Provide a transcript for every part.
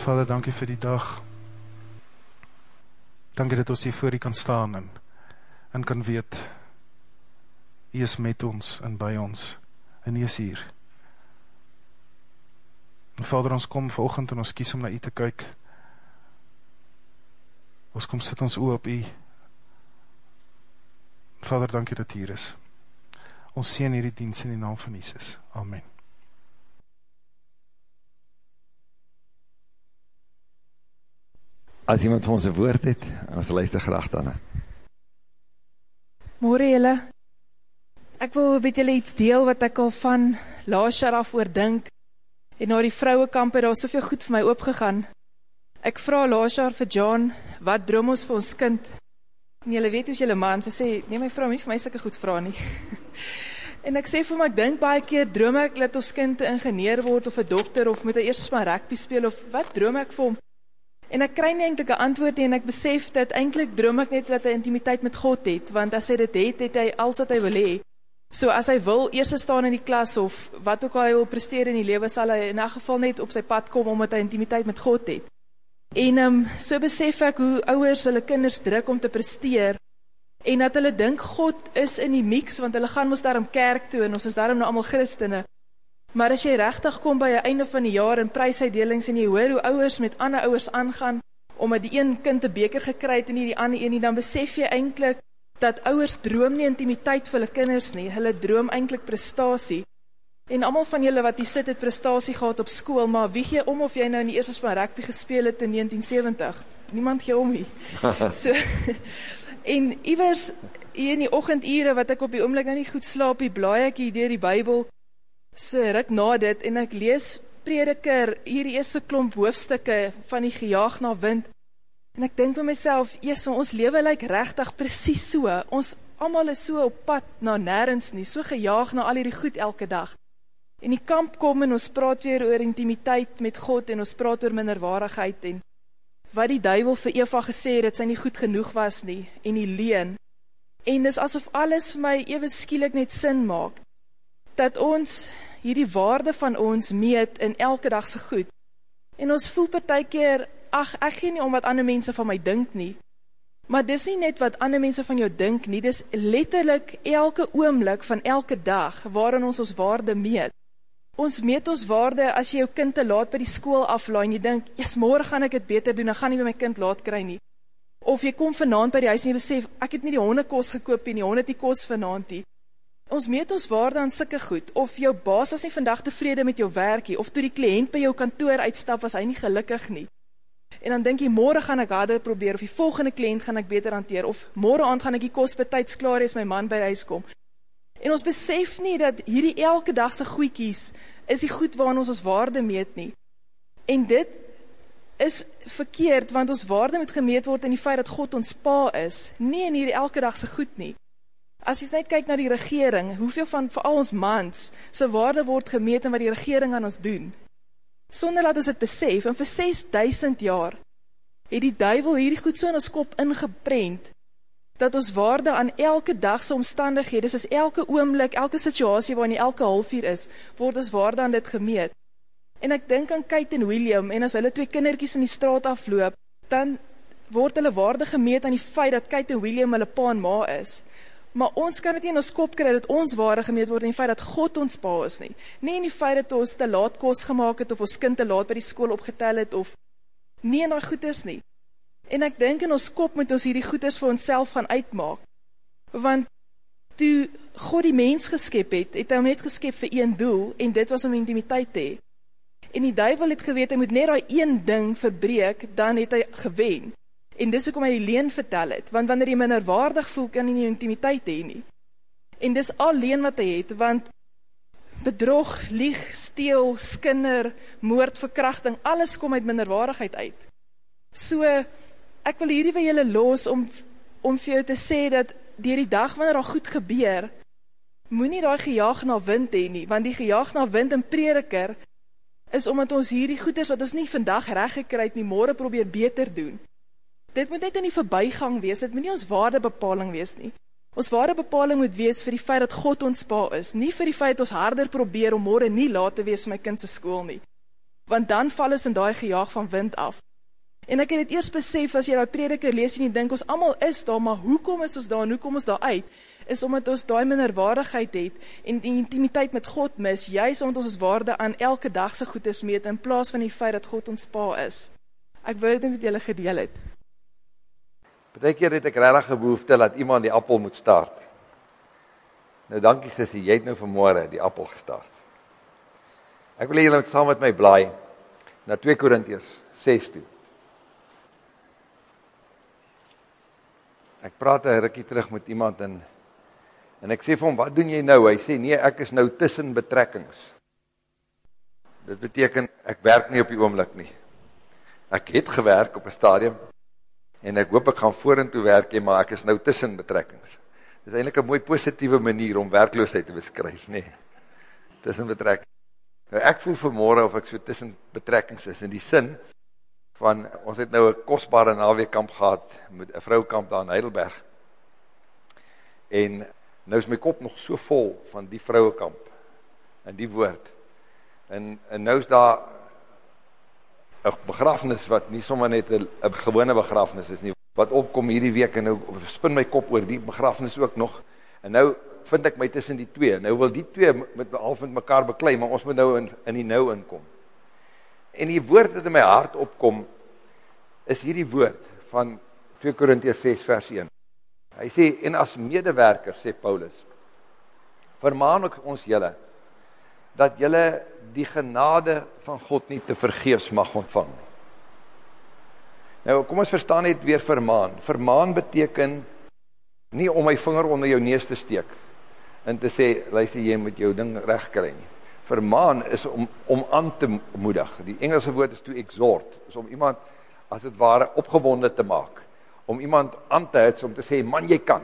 Vader, dankie vir die dag. Dankie dat ons hier voor u kan staan en, en kan weet, u is met ons en by ons en u is hier. En Vader, ons kom volgend en ons kies om na u te kyk. Ons kom sit ons oor op u. Vader, dankie dat hier is. Ons sien hierdie dienst in die naam van Jesus. Amen. As iemand van ons een woord het, ons luister graag dan. Morgen jylle, ek wil met jylle iets deel wat ek al van laas jaar af oordink en na die vrouwekamp het daar soveel goed vir my opgegaan. Ek vraag laas jaar vir John, wat droom ons vir ons kind? En jylle weet hoe jylle man, sy sê, nee my vrou, nie vir my sikke goed vraag nie. en ek sê vir my, ek dink baie keer, droom ek dat ons kind een ingenieur word of een dokter of moet hy eerst maar rugby speel of wat droom ek vir hom? En ek kry nie eintlik 'n antwoord nie en ek besef dat eintlik droom ek net dat hy intimiteit met God het, want as hy dit het, het hy alles wat hy wil hê. So as hy wil eers staan in die klas of wat ook al hy wil presteer in die lewe, sal hy in 'n geval net op sy pad kom omdat hy intimiteit met God het. En ehm um, so besef ek hoe ouers hulle kinders druk om te presteer en dat hulle dink God is in die mix want hulle gaan mos daarom kerk toe en ons is daarom nou almal Christene. Maar as jy regtig kom by 'n einde van die jaar en prysuitdelings en jy hoor hoe ouers met ander ouers aangaan omdat die een kind 'n beker gekry het en nie die ander een nie, dan besef jy eintlik dat ouers droom nie intimiteit vir hulle kinders nie. Hulle droom eintlik prestasie. En almal van julle wat hier sit het prestasie gehad op skool, maar wie gee om of jy nou in die eerste span rugby gespeel het in 1970? Niemand gee om nie. so en iewers hier in die oggendure wat ek op die oomblik nou nie goed slaap nie, blaai ek hier deur die Bybel so ruk na dit en ek lees prediker hierdie eerste klomp hoofstukke van die gejaag na wind en ek dink by myself, Jesus, ons lewe lyk regtig presies so. Ons almal is so op pad na nêrens nie, so gejaag na al hierdie goed elke dag. En die kamp kom en ons praat weer oor intimiteit met God en ons praat oor minderwaardigheid en wat die duiwel vir Eva gesê het dat sy nie goed genoeg was nie en die leuen. En dis asof alles vir my ewe skielik net sin maak dat ons hierdie waarde van ons meet in elke dag se goed. En ons voel partykeer, ag, ek gee nie om wat ander mense van my dink nie. Maar dis nie net wat ander mense van jou dink nie, dis letterlik elke oomblik van elke dag waarin ons ons waarde meet. Ons meet ons waarde as jy jou kind te laat by die skool aflaai en jy dink, "Ja, môre gaan ek dit beter doen, dan gaan nie by my kind laat kry nie." Of jy kom vanaand by die huis en jy besef, "Ek het nie die honde kos gekoop nie, die honde het nie kos vanaand nie." Ons meet ons waarde aan sulke goed of jou baas was nie vandag tevrede met jou werkie of toe die kliënt by jou kantoor uitstap was hy nie gelukkig nie. En dan dink jy môre gaan ek harder probeer of die volgende kliënt gaan ek beter hanteer of môre aand gaan ek die kos betyds klaar hê as my man by huis kom. En ons besef nie dat hierdie elke dag se goedjies is die goed waaraan ons ons waarde meet nie. En dit is verkeerd want ons waarde moet gemeet word in die feit dat God ons pa is, nie in hierdie elke dag se goed nie. As jy net kyk na die regering, hoeveel van veral ons mans se waarde word gemeet in wat die regering aan ons doen? Sonder dat ons dit besef, en vir 6000 jaar het die duiwel hierdie goed so in ons kop ingeprent dat ons waarde aan elke dag se omstandighede, soos elke oomblik, elke situasie waarin jy elke halfuur is, word ons waarde aan dit gemeet. En ek dink aan Kate en William en as hulle twee kindertjies in die straat afloop, dan word hulle waarde gemeet aan die feit dat Kate en William hulle pa en ma is. Maar ons kan dit nie in ons kop kry dat ons ware gemeet word in die feit dat God ons pa is nie. Nie in die feit dat ons te laat kos gemaak het of ons kind te laat by die skool opgetel het of nie in daai goeders nie. En ek dink in ons kop moet ons hierdie goeders vir onsself gaan uitmaak. Want toe God die mens geskep het, het hy hom net geskep vir een doel en dit was om intimiteit te hê. En die duiwel het geweet hy moet net daai een ding verbreek, dan het hy gewen. En dis hoekom hy die leuen vertel het, want wanneer jy minderwaardig voel, kan jy nie intimiteit hê nie. En dis al leuen wat hy het, want bedrog, lieg, steel, skinder, moord, verkrachting, alles kom uit minderwaardigheid uit. So, ek wil hierdie by julle los om, om vir jou te sê dat dier die dag wanneer al goed gebeur, moet nie die gejaag na wind heen nie, want die gejaag na wind en prediker is omdat ons hierdie goeders wat ons nie vandag recht gekry het nie, morgen probeer beter doen. Dit moet net in die verbygang wees, dit moet nie ons waardebepaling wees nie. Ons waardebepaling moet wees vir die feit dat God ons pa is, nie vir die feit dat ons harder probeer om môre nie laat te wees vir my kind se skool nie. want dan val ons in daai gejaag van wind af. En ek het dit eers besef as jy daai prediker lees en jy dink ons almal is daar, maar hoekom is ons daar en hoe kom ons daar uit? Is omdat ons daai minderwaardigheid het en die intimiteit met God mis, juis omdat ons ons waarde aan elke dag se goedes meet in plaas van die feit dat God ons Pa is. Ek wou dit met julle gedeel het. Partykeer het ek regtig 'n behoefte dat iemand die appel moet start. Nou dankie sussie, jy het nou vanmôre die appel gestart. Ek wil hê julle moet saam met my blaai na 2 Korintiërs 6 toe. Ek praat 'n rukkie terug met iemand en en ek sê vir hom, "Wat doen jy nou?" Hy sê, "Nee, ek is nou tussen betrekkings." Dit beteken ek werk nie op die oomblik nie. Ek het gewerk op 'n stadium en ek hoop ek gaan vorentoe werk, maar ek is nou tussen betrekkings. Dit is eintlik 'n mooi positiewe manier om werkloosheid te beskryf, nê. Nee, tussen betrekkings. Nou ek voel vanmôre of ek so tussen betrekkings is in die sin van ons het nou 'n kosbare naweekkamp gehad met 'n vroukamp daar in Heidelberg. En nou is my kop nog so vol van die vrouekamp en die woord. En en nou is daar 'n begrafnis wat nie sommer net 'n gewone begrafnis is nie wat opkom hierdie week en nou spin my kop oor die begrafnis ook nog. En nou vind ek my tussen die twee. Nou wil die twee met half met mekaar beklei, maar ons moet nou in in die nou inkom. En die woord wat in my hart opkom is hierdie woord van 2 Korintiërs 6 vers 1. Hy sê en as medewerker sê Paulus vermaan ek ons julle dat julle die genade van God nie te vergeefs mag ontvang. Nou kom ons verstaan net weer vermaan. Vermaan beteken nie om my vinger onder jou neus te steek en te sê luister jy moet jou ding regkry nie vermaan is om om aan te moedig. Die Engelse woord is to exhort, is om iemand as dit ware opgewonde te maak, om iemand aan te hits om te sê man jy kan.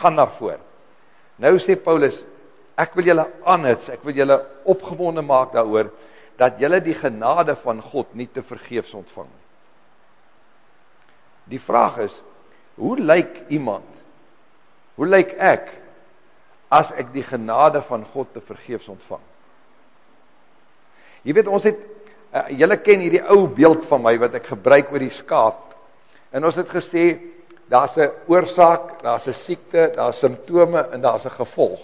Gaan na voor. Nou sê Paulus, ek wil julle aanhits, ek wil julle opgewonde maak daaroor dat julle die genade van God nie te vergeefs ontvang. Die vraag is, hoe lyk iemand? Hoe lyk ek as ek die genade van God te vergeefs ontvang. Jy weet ons het uh, julle ken hierdie ou beeld van my wat ek gebruik oor die skaap. En ons het gesê daar's 'n oorsaak, daar's 'n siekte, daar's simptome en daar's 'n gevolg.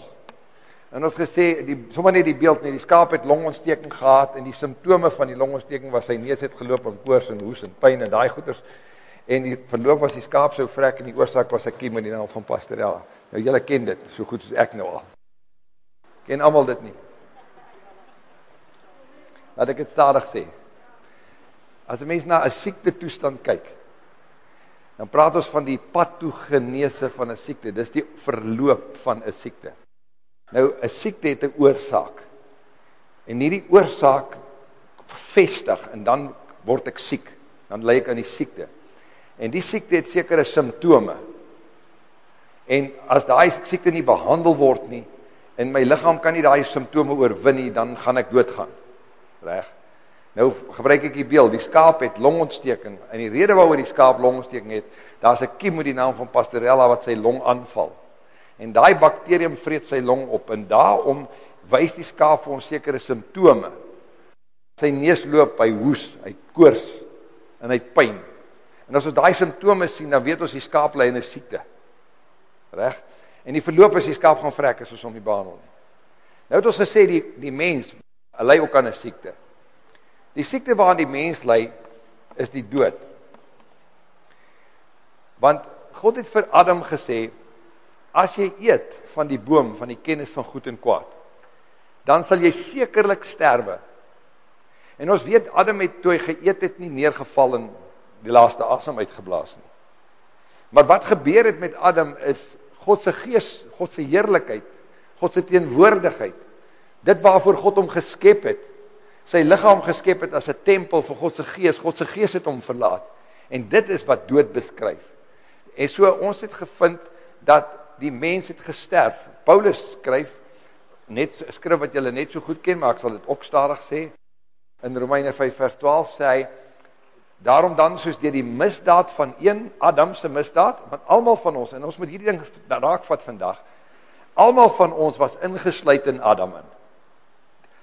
En ons gesê die sommer net die beeld net die skaap het longontsteking gehad en die simptome van die longontsteking was sy neus het geloop en koors en hoes en pyn en daai goeters en die verloop was die skaap sou vrek en die oorsaak was 'n kiem in die naam van pastorella. Nou julle ken dit so goed soos ek nou al. Ken almal dit nie? Laat ek dit stadig sê. As 'n mens na 'n siekte toestand kyk, dan praat ons van die patogenese van 'n siekte. Dis die verloop van 'n siekte. Nou 'n siekte het 'n oorsaak. En hierdie oorsaak vestig en dan word ek siek. Dan ly ek aan die siekte. En die siekte het sekere simptome. En as daai siekte nie behandel word nie en my liggaam kan nie daai simptome oorwin nie, dan gaan ek doodgaan. Reg. Nou gebruik ek die beeld, die skaap het longontsteking en die rede waaroor die skaap longontsteking het, daar's 'n kiem met die naam van Pastorella wat sy long aanval. En daai bakterium vreet sy long op en daarom wys die skaap vir ons sekere simptome. Sy neus loop, hy hoes, hy koors en hy pyn. En as ons daai simptome sien, dan weet ons die skaap ly in 'n siekte. Reg? En die verloop is die skaap gaan vrek as ons hom nie behandel nie. Nou het ons gesê die die mens ly ook aan 'n siekte. Die siekte waaraan die mens ly is die dood. Want God het vir Adam gesê as jy eet van die boom van die kennis van goed en kwaad, dan sal jy sekerlik sterwe. En ons weet Adam het toe hy geëet het nie neergeval en die laaste asem uitgeblaas nie. Maar wat gebeur het met Adam is God se gees, God se heerlikheid, God se teenwoordigheid. Dit waarvoor God hom geskep het, sy liggaam geskep het as 'n tempel vir God se gees. God se gees het hom verlaat. En dit is wat dood beskryf. En so ons het gevind dat die mens het gesterf. Paulus skryf net skrif wat julle net so goed ken, maar ek sal dit ook stadig sê. In Romeine 5 vers 12 sê hy Daarom dan soos deur die misdaad van een Adam se misdaad, want almal van ons en ons moet hierdie ding raakvat vandag. Almal van ons was ingesluit in Adam in.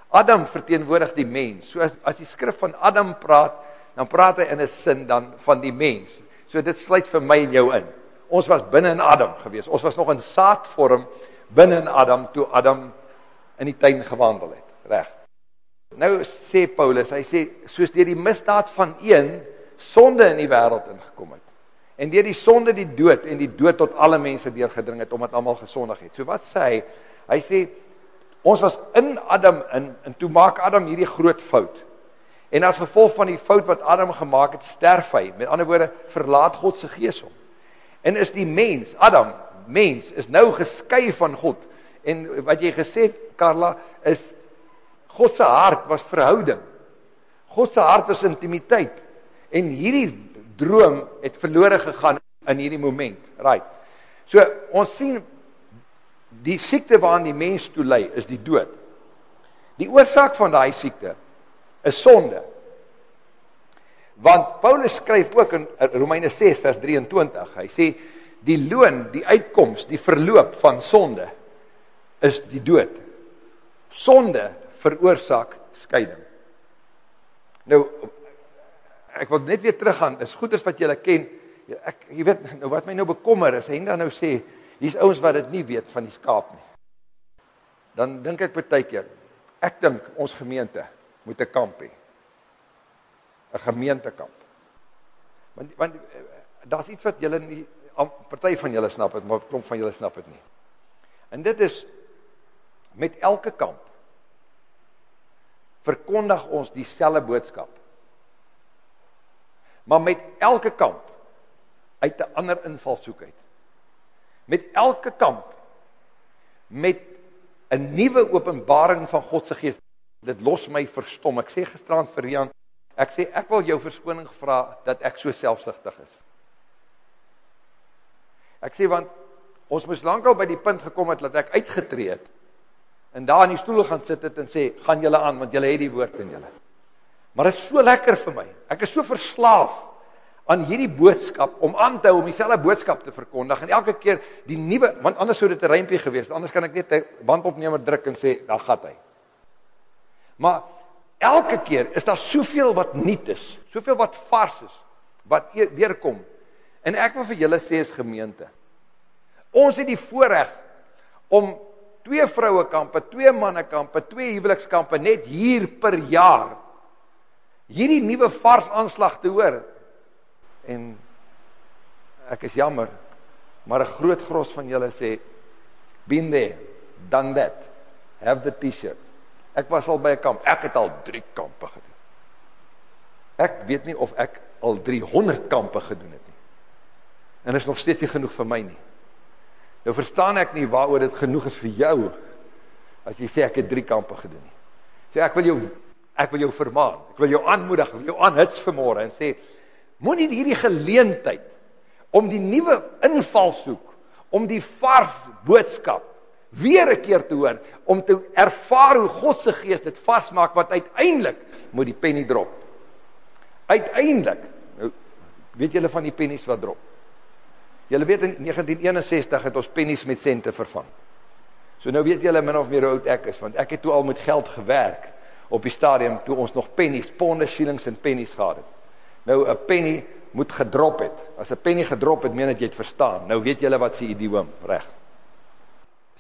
Adam verteenwoordig die mens. So as, as die skrif van Adam praat, dan praat hy in 'n sin dan van die mens. So dit sluit vir my en jou in. Ons was binne in Adam gewees. Ons was nog in saadvorm binne in Adam toe Adam in die tuin gewandel het. Reg. Nou sê Paulus, hy sê soos deur die misdaad van een sonde in die wêreld ingekom het. En deur die sonde die dood en die dood tot alle mense deurgedring het omdat almal gesondig het. So wat sê hy? Hy sê ons was in Adam in en toe maak Adam hierdie groot fout. En as gevolg van die fout wat Adam gemaak het, sterf hy. Met ander woorde, verlaat God se gees hom. En is die mens, Adam, mens is nou geskei van God. En wat jy gesê het, Karla, is God se hart was verhouding. God se hart was intimiteit. En hierdie droom het verlore gegaan in hierdie moment. Right. So ons sien die siekte waaraan die mens toe lei is die dood. Die oorsaak van daai siekte is sonde. Want Paulus skryf ook in Romeine 6 vers 23. Hy sê die loon, die uitkoms, die verloop van sonde is die dood. Sonde veroorsaak skeiding. Nou ek wil net weer teruggaan. Is goed as wat julle ken. Ek jy weet nou wat my nou bekommer is, Henda nou sê hier's ouens wat dit nie weet van die skaap nie. Dan dink ek baie keer. Ek dink ons gemeente moet 'n kamp hê. 'n Gemeentekamp. Want want daar's iets wat julle nie party van julle snap dit, maar klomp van julle snap dit nie. En dit is met elke kamp verkondig ons dieselfde boodskap maar met elke kamp uit 'n ander invalshoek uit. Met elke kamp met 'n nuwe openbaring van God se gees. Dit los my verstom. Ek sê gisterand vir Rian, ek sê ek wil jou verskoning vra dat ek so selfsugtig is. Ek sê want ons moes lankal by die punt gekom het dat ek uitgetree het en daar in die stoel gaan sit het en sê gaan julle aan want julle het die woord in julle. Maar dit is so lekker vir my. Ek is so verslaaf aan hierdie boodskap om aan te hou om dieselfde boodskap te verkondig en elke keer die nuwe want anders sou dit 'n rympie gewees het. Anders kan ek net 'n bandopnemer druk en sê daar gaan hy. Maar elke keer is daar soveel wat nuut is, soveel wat vars is wat e-, deurkom. En ek wil vir julle sê as gemeente. Ons het die voorreg om twee vroue kampe, twee manne kampe, twee huwelikskampe net hier per jaar hierdie nuwe vars aanslag te hoor. En ek is jammer, maar 'n groot gros van julle sê been there, done that. Have the T-shirt. Ek was al by 'n kamp. Ek het al 3 kampe gedoen. Ek weet nie of ek al 300 kampe gedoen het nie. En is nog steeds nie genoeg vir my nie. Nou verstaan ek nie waaroor dit genoeg is vir jou as jy sê ek het 3 kampe gedoen nie. So ek wil jou ek wil jou vermaan. Ek wil jou aanmoedig, wil jou aanhits vanmôre en sê moenie hierdie geleentheid om die nuwe invalshoek, om die vars boodskap weer 'n keer te hoor, om te ervaar hoe God se gees dit vasmaak wat uiteindelik moet die penny drop. Uiteindelik. Nou weet julle van die pennies wat drop. Julle weet in 1961 het ons pennies met sente vervang. So nou weet julle min of meer hoe oud ek is want ek het toe al met geld gewerk op die stadium toe ons nog pennies, ponde, shillings en pennies gehad het. Nou 'n penny moet gedrop het. As 'n penny gedrop het, meen dit jy het verstaan. Nou weet julle wat se idioom, reg.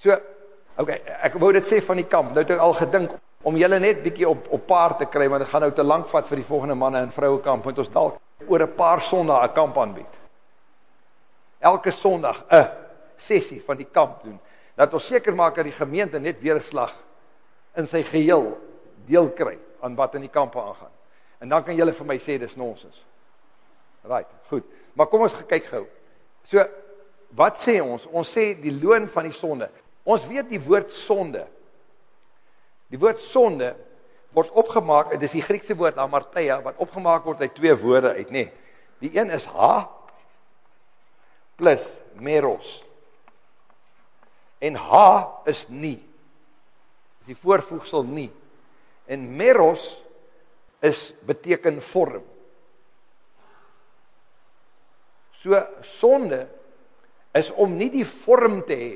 So, okay, ek wou dit sê van die kamp. Nou het ek al gedink om julle net bietjie op op paar te kry, want dit gaan nou te lank vat vir die volgende manne en vroue kamp, want ons dalk oor 'n paar sondae 'n kamp aanbied. Elke sondag 'n sessie van die kamp doen. Dat ons seker maak dat die gemeente net weer 'n slag in sy geheel deel kry aan wat in die kampe aangaan. En dan kan julle vir my sê dis nonsens. Right, goed. Maar kom ons kyk gou. So wat sê ons? Ons sê die loon van die sonde. Ons weet die woord sonde. Die woord sonde word opgemaak, dit is die Griekse woord amartia wat opgemaak word uit twee woorde uit, nê. Nee. Die een is ha plus meros. En ha is nie. Dis die voorvoegsel nie. En meros is beteken vorm. So sonde is om nie die vorm te hê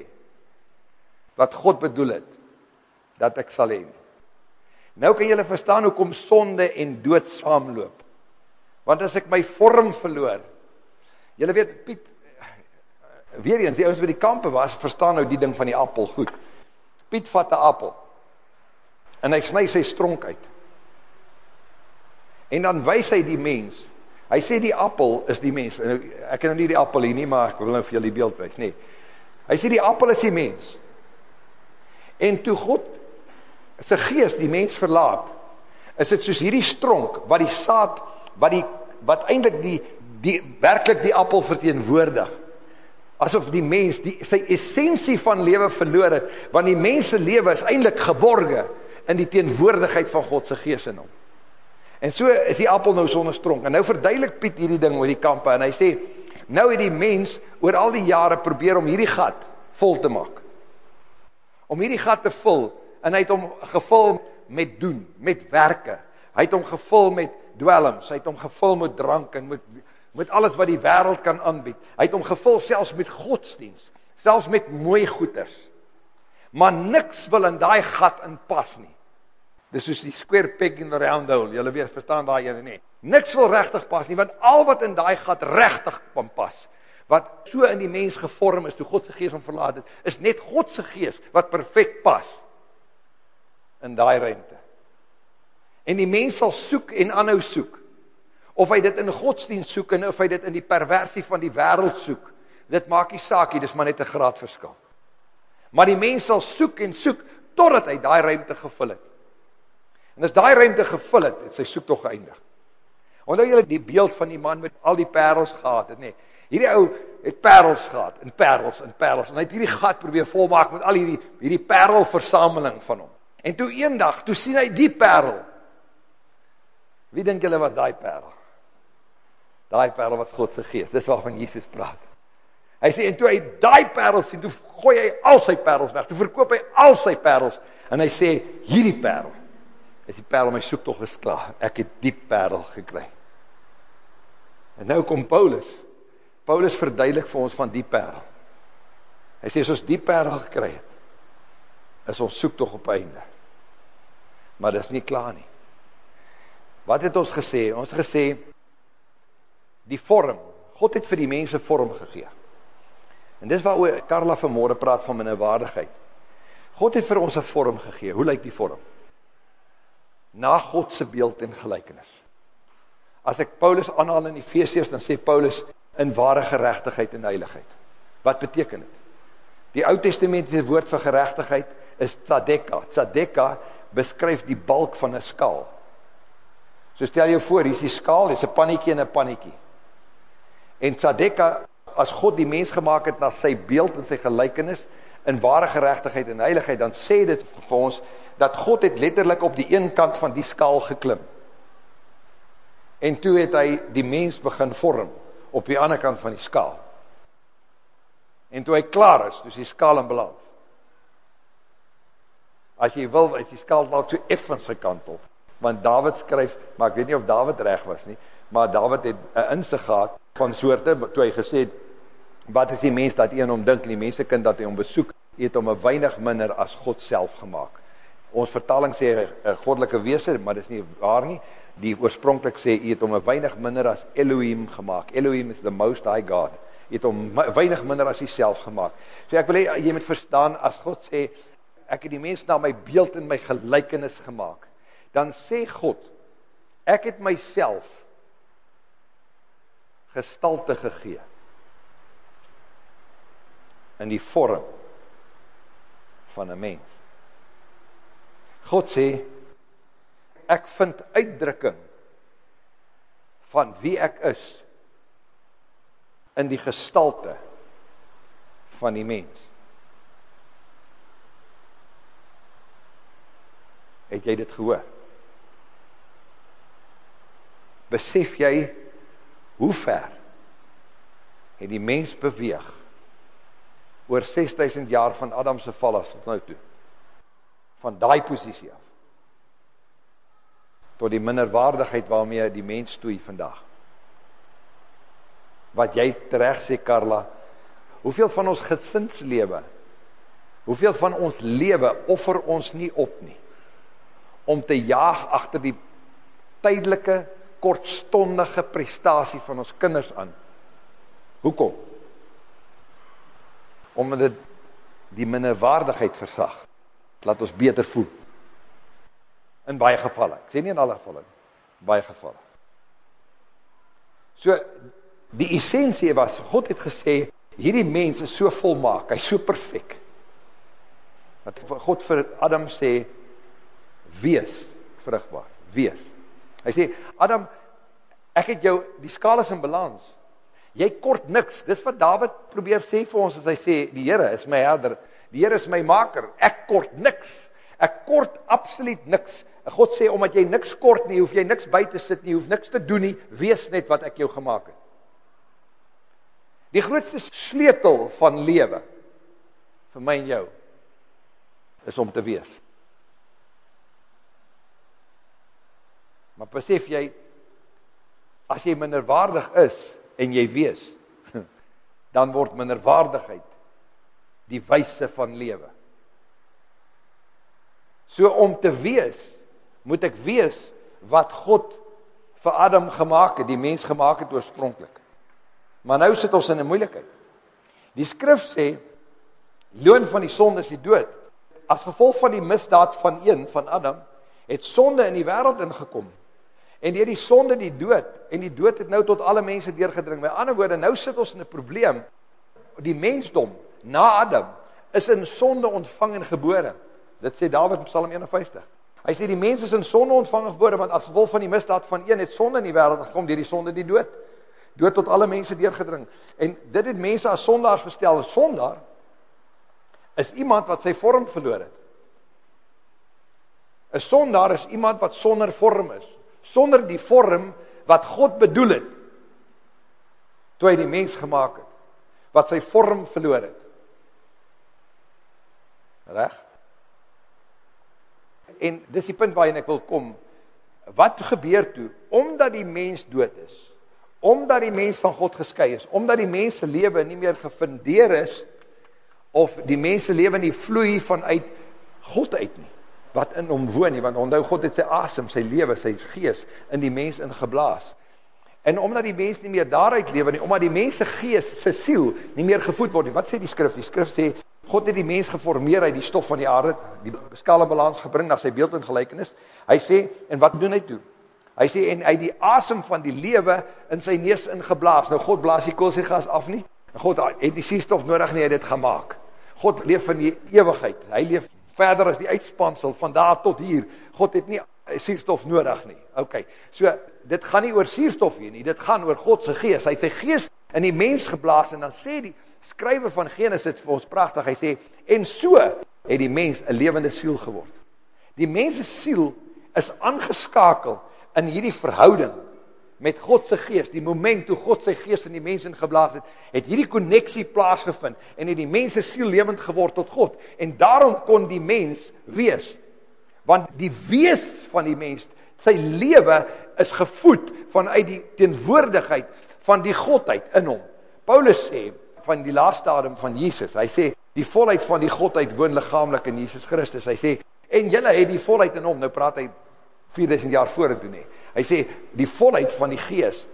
wat God bedoel het dat ek sal hê. Nou kan julle verstaan hoekom sonde en dood saamloop. Want as ek my vorm verloor, julle weet Piet weer eens, die ouens by die kampe was, verstaan nou die ding van die appel goed. Piet vat 'n appel en hy sny sy stronk uit. En dan wys hy die mens. Hy sê die appel is die mens. En ek ken nou nie die appel hier nie, maar ek wil nou vir julle die beeld wys, nê. Nee. Hy sê die appel is die mens. En toe God se gees die mens verlaat, is dit soos hierdie stronk wat die saad wat die wat eintlik die die werklik die appel verteenwoordig. Asof die mens die sy essensie van lewe verloor het, want die mens se lewe is eintlik geborge in die teenwoordigheid van God se gees in hom. En so is die appel nou sonder stronk. En nou verduidelik Piet hierdie ding oor die kampe en hy sê nou het die mens oor al die jare probeer om hierdie gat vol te maak. Om hierdie gat te vul en hy het hom gevul met doen, met werke. Hy het hom gevul met dwelms, hy het hom gevul met drank en met met alles wat die wêreld kan aanbied. Hy het hom gevul selfs met godsdiens, selfs met mooi goeders. Maar niks wil in daai gat inpas nie. Dis soos die square peg in the round hole. Julle weet, verstaan daai ene nie. Niks wil regtig pas nie, want al wat in daai gat regtig kan pas, wat so in die mens gevorm is toe God se gees hom verlaat het, is net God se gees wat perfek pas in daai ruimte. En die mens sal soek en aanhou soek. Of hy dit in godsdienst soek en of hy dit in die perversie van die wêreld soek, dit maak nie saak nie, dis maar net 'n graad verskil. Maar die mens sal soek en soek totdat hy daai ruimte gevul het. En as daai ruimte gevul het, het sy soek tog geëindig. Onthou julle die beeld van die man met al die parels gehad het, nê? Nee, hierdie ou het parels gehad, en parels en parels en hy het hierdie gat probeer volmaak met al hierdie hierdie parelversameling van hom. En toe eendag, toe sien hy die parel. Wie dink julle was daai parel? Daai parel was God se gees. Dis waarvan Jesus praat. Hy sê en toe hy daai parel sien, toe gooi hy al sy parels weg. Toe verkoop hy al sy parels en hy sê hierdie parel is die parel my soek tog gesklaar. Ek het die parel gekry. En nou kom Paulus. Paulus verduidelik vir ons van die parel. Hy sê as ons die parel gekry het, is ons soek tog op einde maar dis nie klaar nie. Wat het ons gesê? Ons gesê die vorm. God het vir die mense vorm gegee. En dis waaroor Karla vanmôre praat van minderwaardigheid. God het vir ons 'n vorm gegee. Hoe lyk die vorm? Na God se beeld en gelykenis. As ek Paulus aanhaal in Efesiërs dan sê Paulus in ware geregtigheid en heiligheid. Wat beteken dit? Die Ou Testamentiese woord vir geregtigheid is tzedekah. Tzedekah beskryf die balk van 'n skaal. So stel jou voor, hier's die skaal, dis 'n pannetjie en 'n pannetjie. En Tzadeka, as God die mens gemaak het na sy beeld en sy gelykenis in ware geregtigheid en heiligheid, dan sê dit vir ons dat God het letterlik op die een kant van die skaal geklim. En toe het hy die mens begin vorm op die ander kant van die skaal. En toe hy klaar is, dis die skaal in balans. As jy wil, is die skaal dalk so effens gekantel. Want Dawid skryf, maar ek weet nie of Dawid reg was nie, maar Dawid het 'n insig gehad van soorte toe hy gesê het wat is die mens dat een hom dink, die mense kind dat hy hom besoek, het hom 'n weinig minder as God self gemaak. Ons vertaling sê 'n goddelike wese, maar dis nie waar nie. Die oorspronklik sê hy het hom 'n weinig minder as Elohim gemaak. Elohim is the most high God. Hy het hom weinig minder as homself gemaak. So ek wil hê jy moet verstaan as God sê ek het die mens na my beeld en my gelykenis gemaak. Dan sê God, ek het myself gestalte gegee in die vorm van 'n mens. God sê ek vind uitdrukking van wie ek is in die gestalte van die mens. Het jy dit gehoor? Besef jy hoe ver het die mens beweeg oor 6000 jaar van Adam se val af tot nou toe? Van daai posisie af tot die minderwaardigheid waarmee die mens stoei vandag. Wat jy reg sê Karla, hoeveel van ons gesinslewe, hoeveel van ons lewe offer ons nie op nie om te jaag agter die tydelike kortstondige prestasie van ons kinders aan. Hoekom? Omdat dit die minderwaardigheid versag. Laat ons beter voel. In baie gevalle. Ek sê nie in alle gevalle nie. Baie gevalle. So die essensie was God het gesê hierdie mens is so volmaak, hy's so perfek. Dat God vir Adam sê wees vrugbaar, wees. Hy sê Adam, ek het jou die skaal is in balans. Jy kort niks. Dis wat Dawid probeer sê vir ons as hy sê die Here is my herder. Die Here is my maker. Ek kort niks. Ek kort absoluut niks. God sê omdat jy niks kort nie, hoef jy niks by te sit nie, hoef niks te doen nie, wees net wat ek jou gemaak het. Die grootste sleutel van lewe vir my en jou is om te wees. Maar besef jy as jy minderwaardig is en jy wees, dan word minderwaardigheid die wyse van lewe. So om te wees moet ek wees wat God vir Adam gemaak het, die mens gemaak het oorspronklik. Maar nou sit ons in 'n moeilikheid. Die skrif sê loon van die sonde is die dood. As gevolg van die misdaad van een van Adam het sonde in die wêreld ingekom. En deur die sonde die dood en die dood het nou tot alle mense deurgedring. Met ander woorde, nou sit ons in 'n probleem. Die mensdom na Adam is in sonde ontvang en gebore. Dit sê Dawid in Psalm 51. Hy sê die mense is in sonde ontvang gebore want as gevolg van die misdaad van een het sonde in die wêreld gekom deur die sonde die dood. Dood tot alle mense deurgedring. En dit het mense as sondaars gestel. 'n Sondaar is iemand wat sy vorm verloor het. 'n Sondaar is iemand wat sonder vorm is, sonder die vorm wat God bedoel het toe hy die mens gemaak het, wat sy vorm verloor het. Reg? En dis die punt waarheen ek wil kom. Wat gebeur toe omdat die mens dood is? Omdat die mens van God geskei is, omdat die mens se lewe nie meer gefundeer is of die mens se lewe nie vloei vanuit God uit nie wat in hom woon nie want onthou God het sy asem, sy lewe, sy gees in die mens ingeblaas. En omdat die mens nie meer daaruit lewe nie, omdat die mens se gees, sy siel nie meer gevoed word nie. Wat sê die skrif? Die skrif sê God het die mens geformeer uit die stof van die aarde, die skaale balans gebring na sy beeld en gelykenis. Hy sê en wat doen hy toe? Hy sê en uit die asem van die lewe in sy neus ingeblaas. Nou God blaas die koolstofgas af nie. God het die suurstof nodig nie, hy het dit gemaak. God leef in die ewigheid. Hy leef verder as die uitspansel van daar tot hier. God het nie suurstof nodig nie. OK. So dit gaan nie oor suurstof hier nie. Dit gaan oor God se gees. Hy het sy gees in die mens geblaas en dan sê die skrywer van Genesis vir ons pragtig. Hy sê en so het die mens 'n lewende siel geword. Die mens se siel is aangeskakel in hierdie verhouding met God se gees. Die oomblik toe God sy gees in die mens ingeblaas het, het hierdie koneksie plaasgevind en het die mens se siel lewend geword tot God. En daarom kon die mens wees. Want die wees van die mens, sy lewe is gevoed vanuit die teenwoordigheid van die godheid in hom. Paulus sê van die laaste adem van Jesus. Hy sê die volheid van die godheid woon liggaamlik in Jesus Christus. Hy sê en julle het die volheid in hom. Nou praat hy 4000 jaar vorentoe nê. Hy sê die volheid van die gees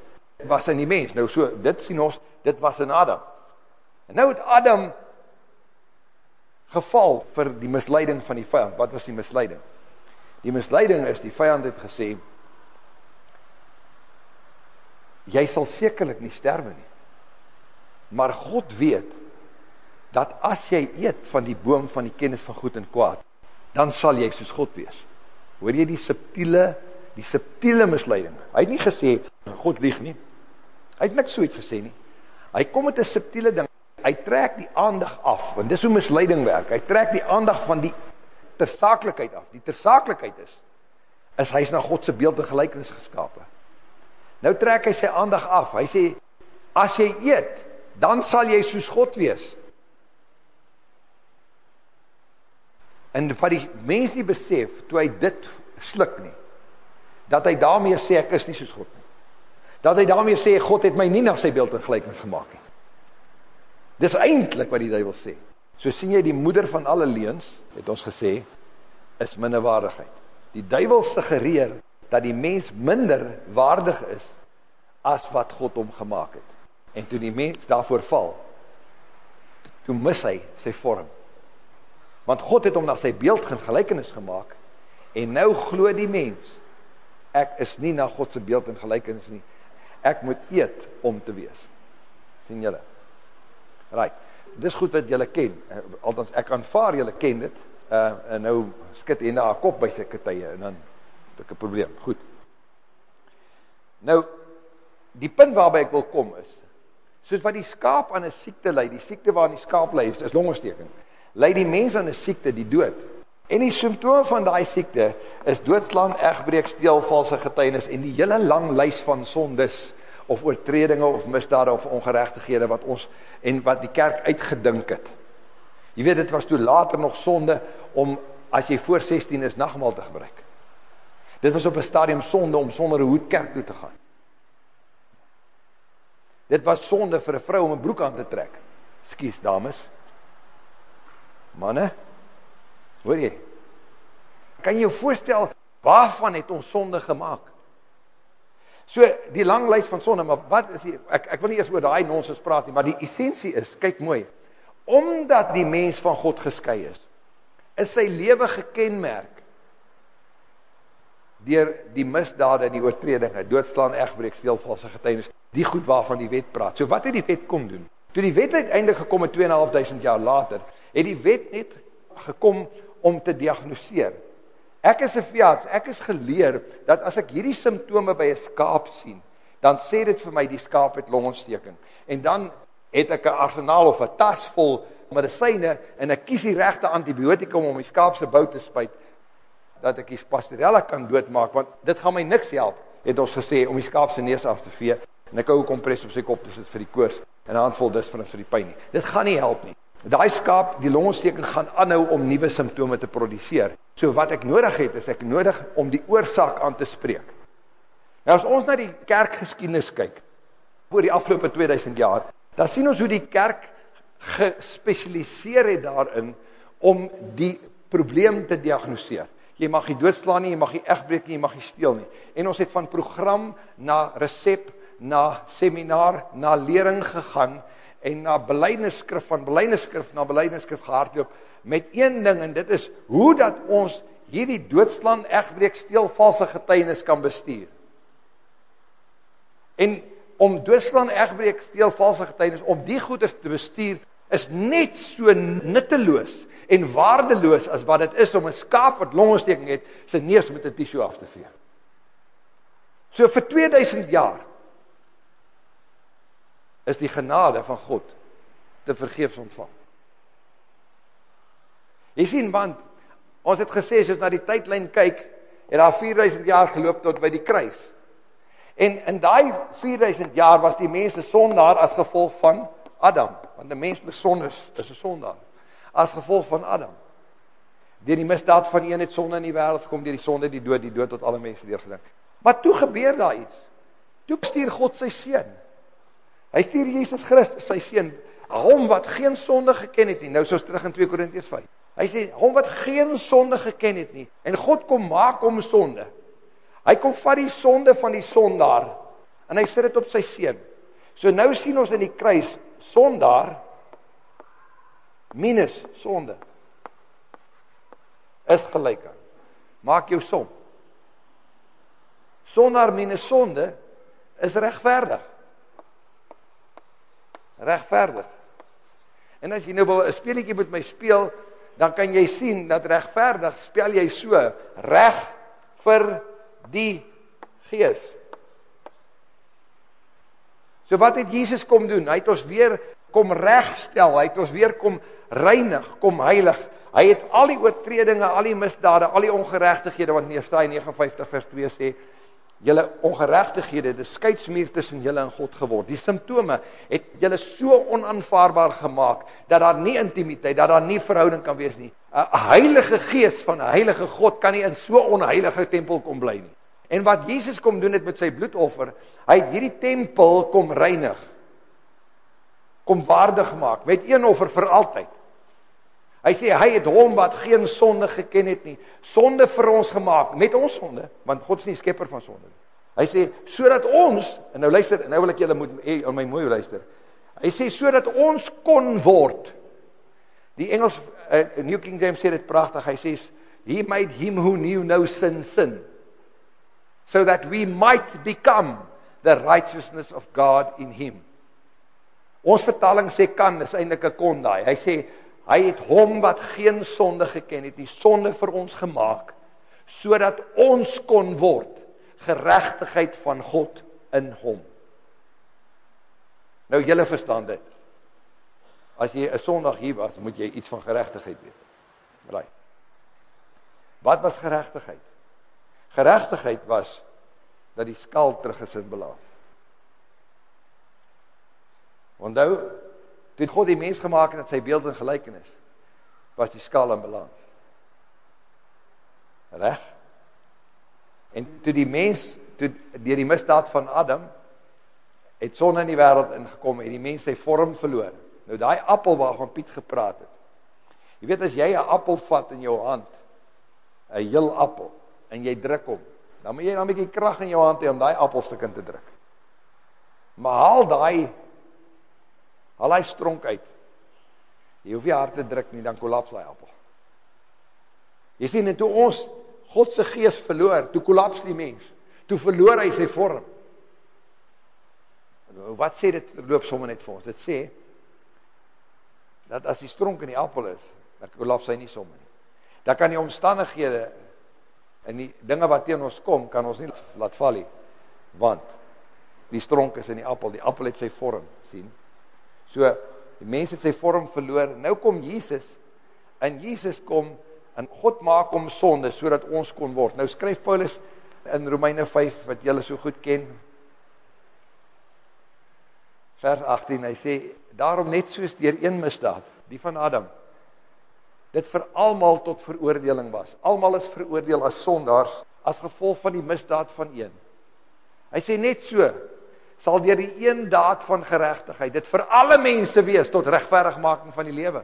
was in die mens. Nou so dit sien ons dit was in Adam. En nou het Adam geval vir die misleiding van die vyand. Wat was die misleiding? Die misleiding is die vyand het gesê jy sal sekerlik nie sterwe nie. Maar God weet dat as jy eet van die boom van die kennis van goed en kwaad, dan sal jy soos God wees. Hoor jy die subtiele, die subtiele misleiding? Hy het nie gesê God lieg nie. Hy het niks so iets gesê nie. Hy kom met 'n subtiele ding. Hy trek die aandag af, want dis hoe misleiding werk. Hy trek die aandag van die tersaaklikheid af. Die tersaaklikheid is is hy's na God se beeld en gelykenis geskape. Nou trek hy sy aandag af. Hy sê as jy eet dan sal jy soos God wees. En wat die mens nie besef toe hy dit sluk nie, dat hy daarmee sê ek is nie soos God nie. Dat hy daarmee sê God het my nie na sy beeld en gelykenis gemaak nie. Dis eintlik wat die duiwel sê. So sien jy die moeder van alle leuns, het ons gesê, is minderwaardigheid. Die duiwel suggereer dat die mens minder waardig is as wat God hom gemaak het. En toe die mens daarvoor val, toe mis hy sy vorm. Want God het hom na sy beeld en gelykenis gemaak en nou glo die mens ek is nie na God se beeld en gelykenis nie. Ek moet eet om te wees. sien julle? Right. Dis goed wat julle ken. Eh, althans ek aanvaar julle ken dit. Uh en nou skit hy na haar kop by sulke tye en dan het ek 'n probleem. Goed. Nou die punt waarby ek wil kom is soos wat die skaap aan 'n siekte ly, die siekte waaraan die skaap ly, is longontsteking. Ly die mens aan 'n siekte, die dood. En die simptome van daai siekte is doodslaan, egbreek, steel, valse getuienis en die hele lang lys van sondes of oortredinge of misdade of ongeregtighede wat ons en wat die kerk uitgedink het. Jy weet dit was toe later nog sonde om as jy voor 16 is nagmaal te gebruik. Dit was op 'n stadium sonde om sonder 'n hoed kerk toe te gaan. Dit was sonde vir 'n vrou om 'n broek aan te trek. Skus dames. Manne. Hoor jy? Kan jy jou voorstel waarvan het ons sonde gemaak? So die lang lys van sonde, maar wat is die ek ek wil nie eers oor daai nonsens praat nie, maar die essensie is, kyk mooi. Omdat die mens van God geskei is, is sy lewe gekenmerk deur die misdade en die oortredinge, doodslaan, egbreek, steel, valse getuienis, die goed waarvan die wet praat. So wat het die wet kom doen? Toe die wet uiteindelik gekom het 2.500 jaar later, het die wet net gekom om te diagnoseer. Ek is 'n veearts, ek is geleer dat as ek hierdie simptome by 'n skaap sien, dan sê dit vir my die skaap het longontsteking. En dan het ek 'n arsenaal of 'n tas vol medisyne en ek kies die regte antibiotika om die skaap se bou te spuit dat ek die pastorella kan doodmaak want dit gaan my niks help het ons gesê om die skaap se neus af te vee. En 'n kompres op sy kop te sit vir die koors en 'n handvol dis vir vir die pyn nie. Dit gaan nie help nie. Daai skaap die longontsteking gaan aanhou om nuwe simptome te produseer. So wat ek nodig het is ek nodig om die oorsaak aan te spreek. Nou as ons na die kerkgeskiedenis kyk oor die afgelope 2000 jaar dan sien ons hoe die kerk gespesialiseer het daarin om die probleem te diagnoseer jy mag nie doodslaan nie, jy mag nie egbreek nie, jy mag nie steel nie. En ons het van program na resep, na seminar, na lering gegaan en na belydenisskrif van belydenisskrif na belydenisskrif gehardloop met een ding en dit is hoe dat ons hierdie doodslaan, egbreek, steel, valse getuienis kan bestuur. En om doodslaan, egbreek, steel, valse getuienis om die goeders te bestuur is net so nutteloos en waardeloos as wat dit is om 'n skaap wat longontsteking het, sy neus met 'n tissue af te vee. So vir 2000 jaar is die genade van God te vergeefs ontvang. Jy sien want ons het gesê as jy na die tydlyn kyk, het daar 4000 jaar geloop tot by die kruis. En in daai 4000 jaar was die mense sondaar as gevolg van Adam, want 'n mens met sonde is, is 'n sondaar as gevolg van Adam. Deur die misdaad van een het sonde in die wêreld gekom, deur die sonde die dood, die dood tot alle mense deurgedring. Maar toe gebeur daar iets. Toe stuur God sy seun. Hy stuur Jesus Christus, sy seun, hom wat geen sonde geken het nie. Nou soos terug in 2 Korintiërs 5. Hy sê hom wat geen sonde geken het nie en God kom maak hom sonde. Hy kom vat die sonde van die sondaar en hy sit dit op sy seun. So nou sien ons in die kruis sondaar minus sonde is gelyk aan. Maak jou som. Sondaar minus sonde is regverdig. Regverdig. En as jy nou wil 'n speletjie met my speel, dan kan jy sien dat regverdig spel jy so reg vir die gees. So wat het Jesus kom doen? Hy het ons weer kom regstel, hy het ons weer kom reinig, kom heilig. Hy het al die oortredinge, al die misdade, al die ongeregtighede wat Jesaja 59 vers 2 sê, julle ongeregtighede, dit skeidsmuur tussen julle en God geword. Die simptome het julle so onaanvaarbaar gemaak dat daar nie intimiteit, dat daar nie verhouding kan wees nie. 'n Heilige Gees van 'n heilige God kan nie in so 'n onheilige tempel kom bly nie. En wat Jesus kom doen het met sy bloedoffer, hy het hierdie tempel kom reinig kom waardig maak met een offer vir altyd. Hy sê hy het hom wat geen sonde geken het nie, sonde vir ons gemaak met ons sonde, want God is nie skepper van sonde nie. Hy sê sodat ons, en nou luister, nou wil ek julle moet hey, my mooi luister. Hy sê sodat ons kon word. Die Engels uh, New King James sê dit pragtig. Hy sê he made him who knew no sin sin so that we might become the righteousness of God in him. Ons vertaling sê kan, is eintlik 'n kon daai. Hy sê hy het hom wat geen sonde geken het, die sonde vir ons gemaak sodat ons kon word geregtigheid van God in hom. Nou julle verstaan dit. As jy 'n Sondag hier was, moet jy iets van geregtigheid weet. Raai. Wat was geregtigheid? Geregtigheid was dat die skaal terug is in balans. Onthou, toe God die mens gemaak het in sy beeld en gelykenis, was die skaal in balans. Reg? En toe die mens toe deur die misdaad van Adam het sonde in die wêreld ingekom en die mens sy vorm verloor. Nou daai appel waarvan Piet gepraat het. Jy weet as jy 'n appel vat in jou hand, 'n heel appel en jy druk hom, dan moet jy dan 'n bietjie krag in jou hand hê om daai appelstuk in te druk. Maar haal daai haal hy stronk uit. Jy hoef nie hard te druk nie, dan kollaps daai appel. Jy sien net toe ons God se gees verloor, toe kollaps die mens. Toe verloor hy sy vorm. Wat sê dit loop sommer net vir ons? Dit sê dat as die stronk in die appel is, dan kollaps hy nie sommer nie. Dan kan die omstandighede en die dinge wat teen ons kom, kan ons nie laat val nie. Want die stronk is in die appel, die appel het sy vorm, sien? So die mense het sy vorm verloor. Nou kom Jesus en Jesus kom en God maak hom sonde sodat ons kon word. Nou skryf Paulus in Romeine 5 wat julle so goed ken. Vers 18, hy sê daarom net soos deur een misdaad, die van Adam, dit vir almal tot veroordeling was. Almal is veroordeel as sondaars as gevolg van die misdaad van een. Hy sê net so sal deur die een daad van geregtigheid dit vir alle mense wees tot regverdigmaking van die lewe.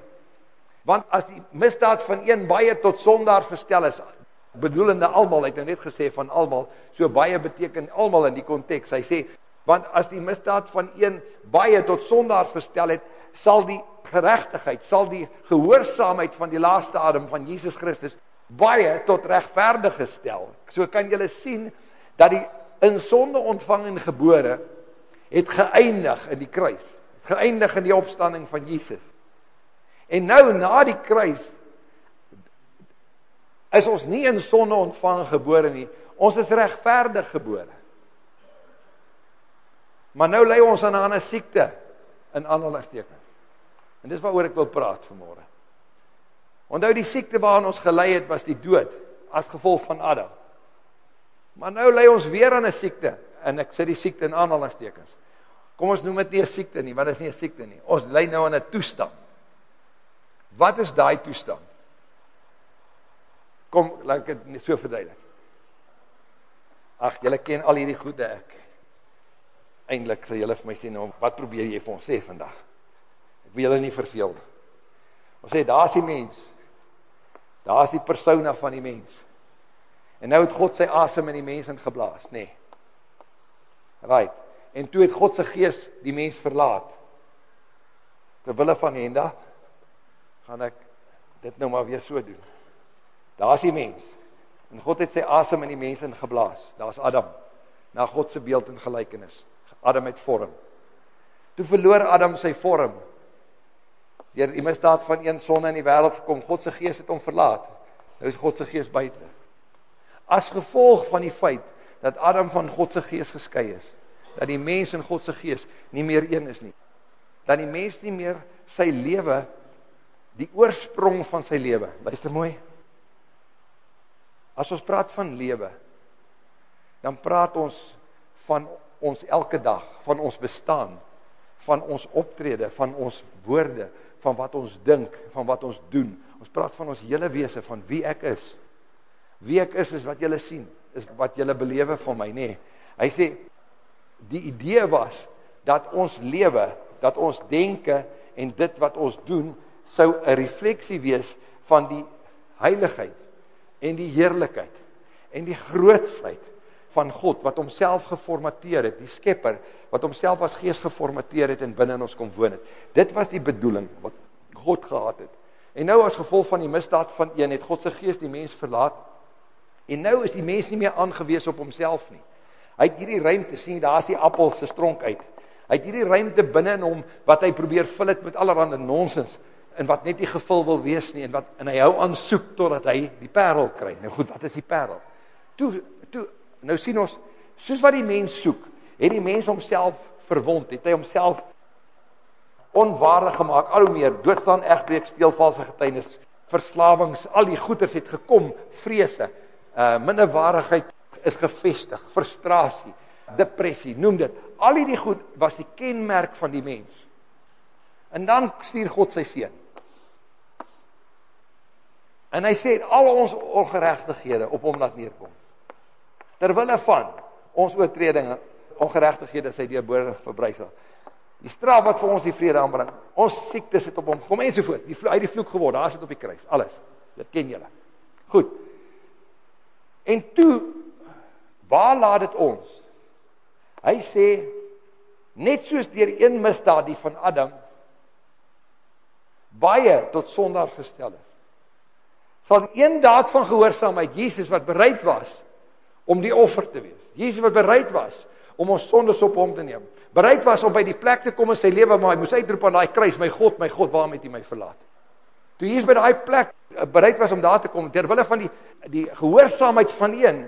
Want as die misdaad van een baie tot sondaars verstel is, bedoelende almal, het nou net gesê van almal, so baie beteken almal in die konteks. Hy sê, want as die misdaad van een baie tot sondaars verstel het, sal die geregtigheid, sal die gehoorsaamheid van die laaste adem van Jesus Christus baie tot regverdig gestel. So kan jy sien dat die in sonde ontvang en gebore het geëindig in die kruis, geëindig in die opstanding van Jesus. En nou na die kruis is ons nie in sonde ontvang gebore nie. Ons is regverdig gebore. Maar nou lê ons aan 'n ander siekte in aanhalingstekens. En dis waaroor ek wil praat vanmôre. Onthou die siekte waaraan ons gelei het was die dood as gevolg van Adam. Maar nou lê ons weer aan 'n siekte en ek sê die siekte in aanhalingstekens. Kom ons noem dit nie 'n siekte nie, want dit is nie 'n siekte nie. Ons lê nou aan 'n toestand. Wat is daai toestand? Kom, laat ek dit so verduidelik. Ag, julle ken al hierdie goede ek. Eindelik sê julle vir my sê nou, wat probeer jy vir ons sê vandag? Wil julle nie verveel nie. Ons sê daar's die mens. Daar's die persona van die mens. En nou het God sy asem in die mens ingeblaas, nê. Nee. Right. En toe het God se gees die mens verlaat. Terwille van Henda gaan ek dit nou maar weer so doen. Daar's die mens. En God het sy asem in die mens ingeblaas. Daar's Adam na God se beeld en gelykenis. Adam het vorm. Toe verloor Adam sy vorm. Deur die misdaad van een sonde in die wêreld gekom, God se gees het hom verlaat. Nou is God se gees buite. As gevolg van die feit dat Adam van God se gees geskei is, dat die mens en God se gees nie meer een is nie. Dat die mens nie meer sy lewe die oorsprong van sy lewe. Luister mooi. As ons praat van lewe, dan praat ons van ons elke dag, van ons bestaan, van ons optrede, van ons woorde, van wat ons dink, van wat ons doen. Ons praat van ons hele wese, van wie ek is. Wie ek is is wat jy sien, is wat jy belewe van my, nê. Nee. Hy sê die idee was dat ons lewe, dat ons denke en dit wat ons doen sou 'n refleksie wees van die heiligheid en die heerlikheid en die grootsheid van God wat homself geformateer het, die Skepper wat homself as Gees geformateer het en binne in ons kom woon het. Dit was die bedoeling wat God gehad het. En nou as gevolg van die misdaad van een het God se Gees die mens verlaat. En nou is die mens nie meer aangewees op homself nie. Hy het hierdie ruimte sien, daar's die appel se stronk uit. Hy het hierdie ruimte binne in hom wat hy probeer vul het met allerlei nonsens en wat net nie gevul wil wees nie en wat en hy hou aan soek totdat hy die parel kry. Nou goed, wat is die parel? Toe nou sien ons soos wat die mens soek, het die mens homself verwond, het hy homself onwaardig gemaak, al hoe meer doodstaan, egbreek, steel, valse getuienis, verslawings, al die goeters het gekom, vrese, uh minderwaardigheid is gevestig, frustrasie, depressie, noem dit. Al hierdie goed was die kenmerk van die mens. En dan stuur God sy seun. En hy sê al ons ongeregtighede op hom laat neerkom. Terwille van ons oortredinge, ongeregtighede sy deurbore verbrysel. Die straf wat vir ons die vrede aanbring. Ons siektes het op hom gekom en so voort. Die uit die vloek geword, daar sit op die kruis, alles. Dit ken julle. Goed. En toe waar laat dit ons? Hy sê net soos deur een misdaad die van Adam baie tot sondaar gestel is. Van een daad van gehoorsaamheid Jesus wat bereid was om die offer te wees. Jesus wat bereid was om ons sondes op hom te neem. Bereid was om by die plek te kom in sy lewe waar hy moes uitroep aan daai kruis, my God, my God, waarom het U my verlaat? Toe Jesus by daai plek eh, bereid was om daar te kom ter wille van die die gehoorsaamheid van een,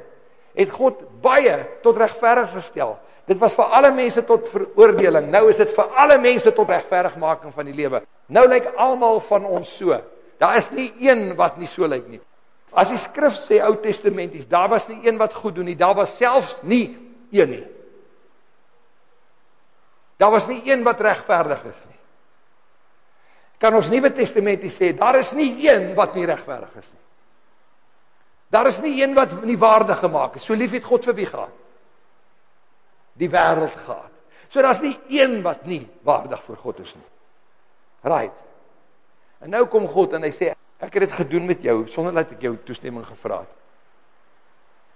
het God baie tot regverdig gestel. Dit was vir alle mense tot veroordeling. Nou is dit vir alle mense tot regverdigmaking van die lewe. Nou lyk almal van ons so. Daar is nie een wat nie so lyk nie. As die skrif sê Ou Testamenties, daar was nie een wat goed doen nie. Daar was selfs nie een nie. Daar was nie een wat regverdig is nie. Kan ons Nuwe Testamentie sê daar is nie een wat nie regverdig is nie. Daar is nie een wat nie waardig gemaak is. So lief het God vir wie gehad? Die wêreld gehad. So daar's nie een wat nie waardig voor God is nie. Right. En nou kom God en hy sê ek het dit gedoen met jou sonder dat ek jou toestemming gevra het.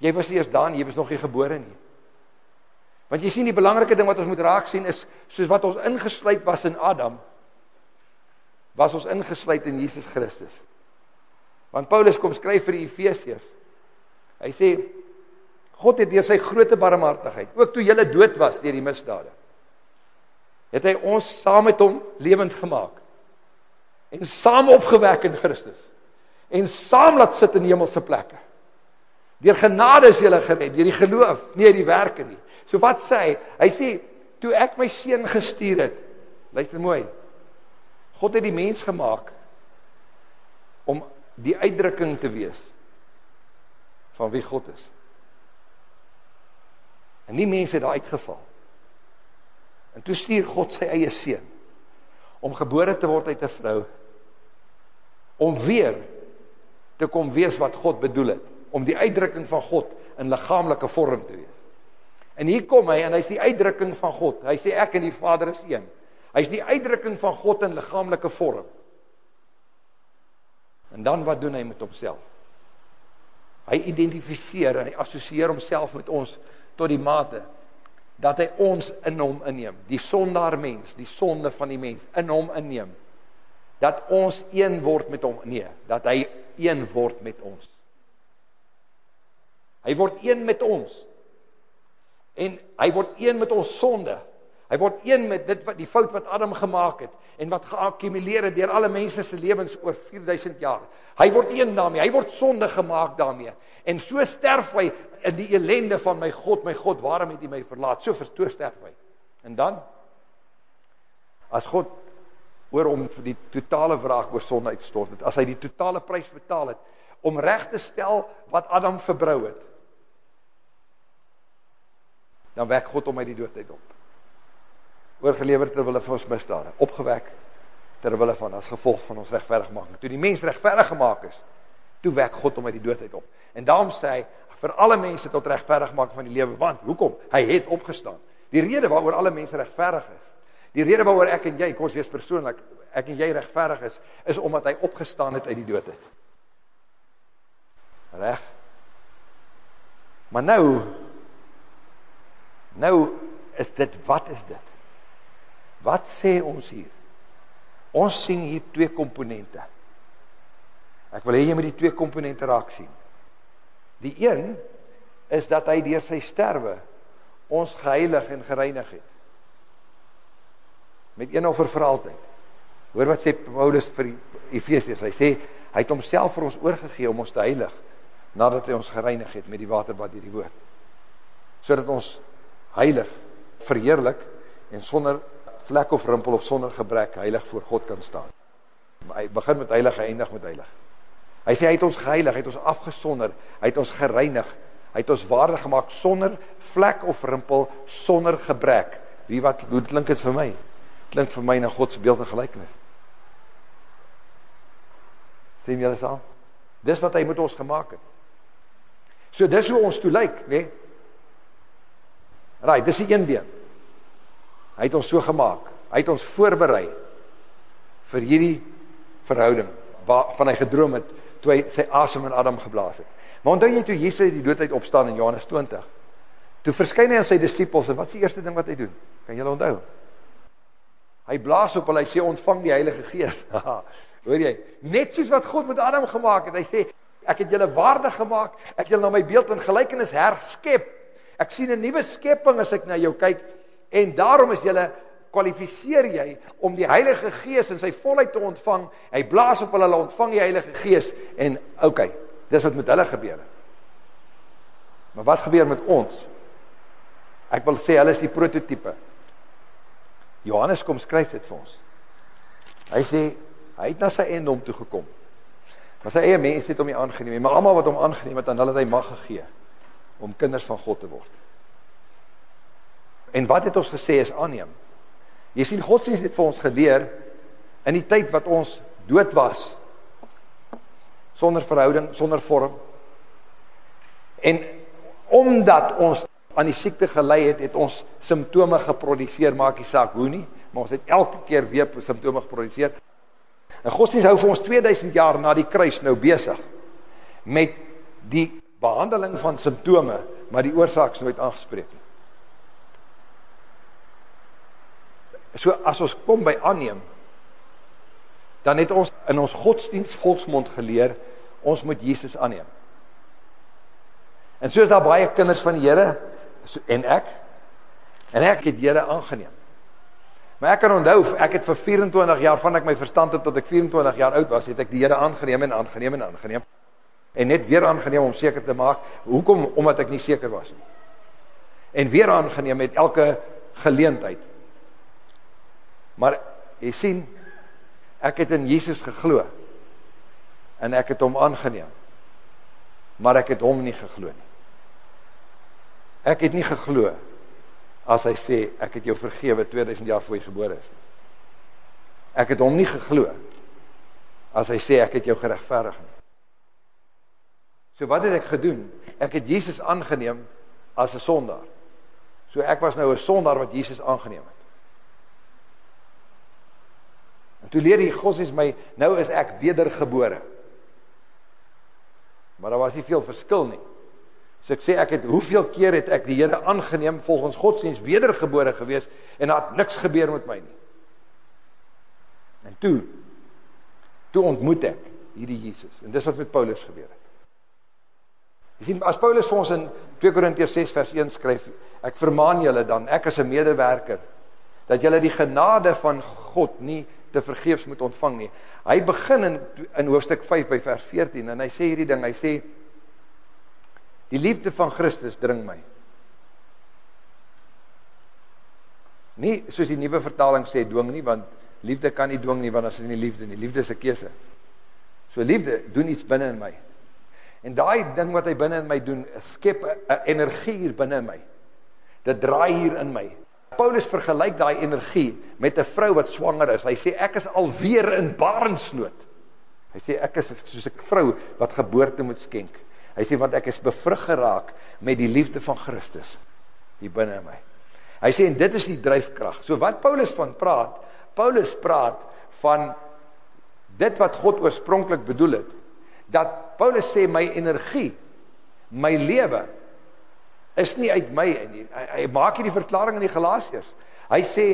Jy was eers daar, jy was nog nie gebore nie. Want jy sien die belangrike ding wat ons moet raak sien is soos wat ons ingesluit was in Adam was ons ingesluit in Jesus Christus. Want Paulus kom skryf vir die Efesiërs. Hy sê God het deur sy groote barmhartigheid, ook toe julle dood was deur die misdade, het hy ons saam met hom lewend gemaak en saam opgewek in Christus en saam laat sit in hemelse plekke. Deur genade is jy gered, deur die geloof, nie deur die werke nie. So wat sê hy? Hy sê toe ek my seun gestuur het. Luister mooi. God het die mens gemaak om die uitdrukking te wees van wie God is. En die mense het daar uitgeval. En toe stuur God sy eie seun om gebore te word uit 'n vrou om weer te kom wees wat God bedoel het, om die uitdrukking van God in liggaamlike vorm te wees. En hier kom hy en hy's die uitdrukking van God. Hy sê ek en die Vader is een. Hy's die uitdrukking van God in liggaamlike vorm. En dan wat doen hy met homself? Hy identifiseer en hy assosieer homself met ons tot die mate dat hy ons in hom inneem, die sondaar mens, die sonde van die mens in hom inneem. Dat ons een word met hom, nee, dat hy een word met ons. Hy word een met ons en hy word een met ons sonde. Hy word een met dit wat die fout wat Adam gemaak het en wat geakkumuleer het deur alle mense se lewens oor 4000 jaar. Hy word een daarmee. Hy word sonde gemaak daarmee. En so sterf hy in die ellende van my God, my God, waarom het U my verlaat? So verstoor sterf hy. En dan as God oor vir die totale wraak oor sonde uitstort het, as hy die totale prys betaal het om reg te stel wat Adam verbrou het, dan wek God hom uit die dood uit op. Oorgelewer ter wille van ons misdade, opgewek ter wille van as gevolg van ons regverdigmaking. Toe die mens regverdig gemaak is, toe wek God hom uit die dood uit op. En daarom sê hy vir alle mense tot regverdigmaking van die lewe, want hoekom? Hy het opgestaan. Die rede waaroor alle mense regverdig is, die rede waaroor ek en jy, kom ons wees persoonlik, ek en jy regverdig is, is omdat hy opgestaan het uit die dood het. Reg? Maar nou nou is dit wat is dit? Wat sê ons hier? Ons sien hier twee komponente. Ek wil hê jy moet die twee komponente raak sien. Die een is dat hy deur sy sterwe ons geheilig en gereinig het. Met een offer vir altyd. Hoor wat sê Paulus vir Efesiërs. Hy sê hy het homself vir ons oorgegee om ons te heilig nadat hy ons gereinig het met die waterbad hierdie woord. Sodat ons heilig, verheerlik en sonder vlek of rimpel of sonder gebrek heilig voor God kan staan. Hy begin met heilig en eindig met heilig. Hy sê hy het ons geheilig, hy het ons afgesonder, hy het ons gereinig, hy het ons waardig gemaak sonder vlek of rimpel, sonder gebrek. Wie wat hoe klink dit vir my? Klink vir my na God se beeld en gelykenis. Jy dit al? Dis wat hy met ons gemaak het. So dis hoe ons toe lyk, né? Nee? Right, dis die een been. Hy het ons so gemaak. Hy het ons voorberei vir hierdie verhouding waarvan hy gedroom het toe hy sy asem in Adam geblaas het. Maar onthou jy toe Jesus uit die dood uit opstaan in Johannes 20? Toe verskyn hy aan sy disippels en wat is die eerste ding wat hy doen? Kan julle onthou? Hy blaas op hulle, hy sê ontvang die Heilige Gees. Hoor jy? Net soos wat God met Adam gemaak het. Hy sê ek het julle waardig gemaak, ek het julle na my beeld en gelykenis herskep. Ek sien 'n nuwe skepping as ek na jou kyk En daarom is jy kwalifiseer jy om die Heilige Gees in sy volheid te ontvang. Hy blaas op hulle, hulle ontvang die Heilige Gees en okay, dis wat met hulle gebeur het. Maar wat gebeur met ons? Ek wil sê hulle is die prototipe. Johannes kom skryf dit vir ons. Hy sê hy het na sy eindom toe gekom. Maar sy eie mense het hom nie aangeneem nie, maar almal wat hom aangeneem het, aan hulle het hy mag gegee om kinders van God te word. En wat het ons gesê is aanneem? Jy sien godsdienst het vir ons geleer in die tyd wat ons dood was sonder verhouding, sonder vorm. En omdat ons aan die siekte gelei het, het ons simptome geproduseer, maak nie saak hoe nie, maar ons het elke keer weer simptome geproduseer. En godsdienst hou vir ons 2000 jaar na die kruis nou besig met die behandeling van simptome, maar die oorsaak is nooit aangespreek nie. So as ons kom by aanneem, dan het ons in ons godsdienst volksmond geleer, ons moet Jesus aanneem. En so is daar baie kinders van die Here en ek en ek het Here aangeneem. Maar ek kan onthou, ek het vir 24 jaar van ek my verstand het tot ek 24 jaar oud was, het ek die Here aangeneem en aangeneem en aangeneem en net weer aangeneem om seker te maak hoekom omdat ek nie seker was nie. En weer aangeneem met elke geleentheid Maar jy sien, ek het in Jesus geglo. En ek het hom aangeneem. Maar ek het hom nie geglo nie. Ek het nie geglo as hy sê ek het jou vergewe 2000 jaar voor jy gebore is. Ek het hom nie geglo as hy sê ek het jou geregverdig nie. So wat het ek gedoen? Ek het Jesus aangeneem as 'n sondaar. So ek was nou 'n sondaar wat Jesus aangeneem het. En toe leer die godsdienst my, nou is ek wedergebore. Maar daar was nie veel verskil nie. So ek sê ek het, hoeveel keer het ek die Here aangeneem volgens godsdienst wedergebore gewees en daar het niks gebeur met my nie. En toe, toe ontmoet ek hierdie Jesus. En dis wat met Paulus gebeur het. Jy sien, as Paulus vir ons in 2 Korintiërs 6 vers 1 skryf, ek vermaan julle dan, ek as 'n medewerker, dat julle die genade van God nie te vergeefs moet ontvang nie. Hy begin in in hoofstuk 5 by vers 14 en hy sê hierdie ding, hy sê die liefde van Christus dring my. Nie soos die nuwe vertaling sê dwing nie want liefde kan nie dwing nie want as dit nie liefde nie, liefde is 'n keuse. So liefde doen iets binne in my. En daai ding wat hy binne in my doen, skep 'n energie hier binne in my. Dit draai hier in my. Paulus vergelyk daai energie met 'n vrou wat swanger is. Hy sê ek is alweer in barensnood. Hy sê ek is soos 'n vrou wat geboorte moet skenk. Hy sê want ek is bevrug geraak met die liefde van Christus hier binne in my. Hy sê en dit is die dryfkrag. So wat Paulus van praat, Paulus praat van dit wat God oorspronklik bedoel het. Dat Paulus sê my energie, my lewe is nie uit my nie. Hy, hy maak hier die verklaring in die Galasiërs. Hy sê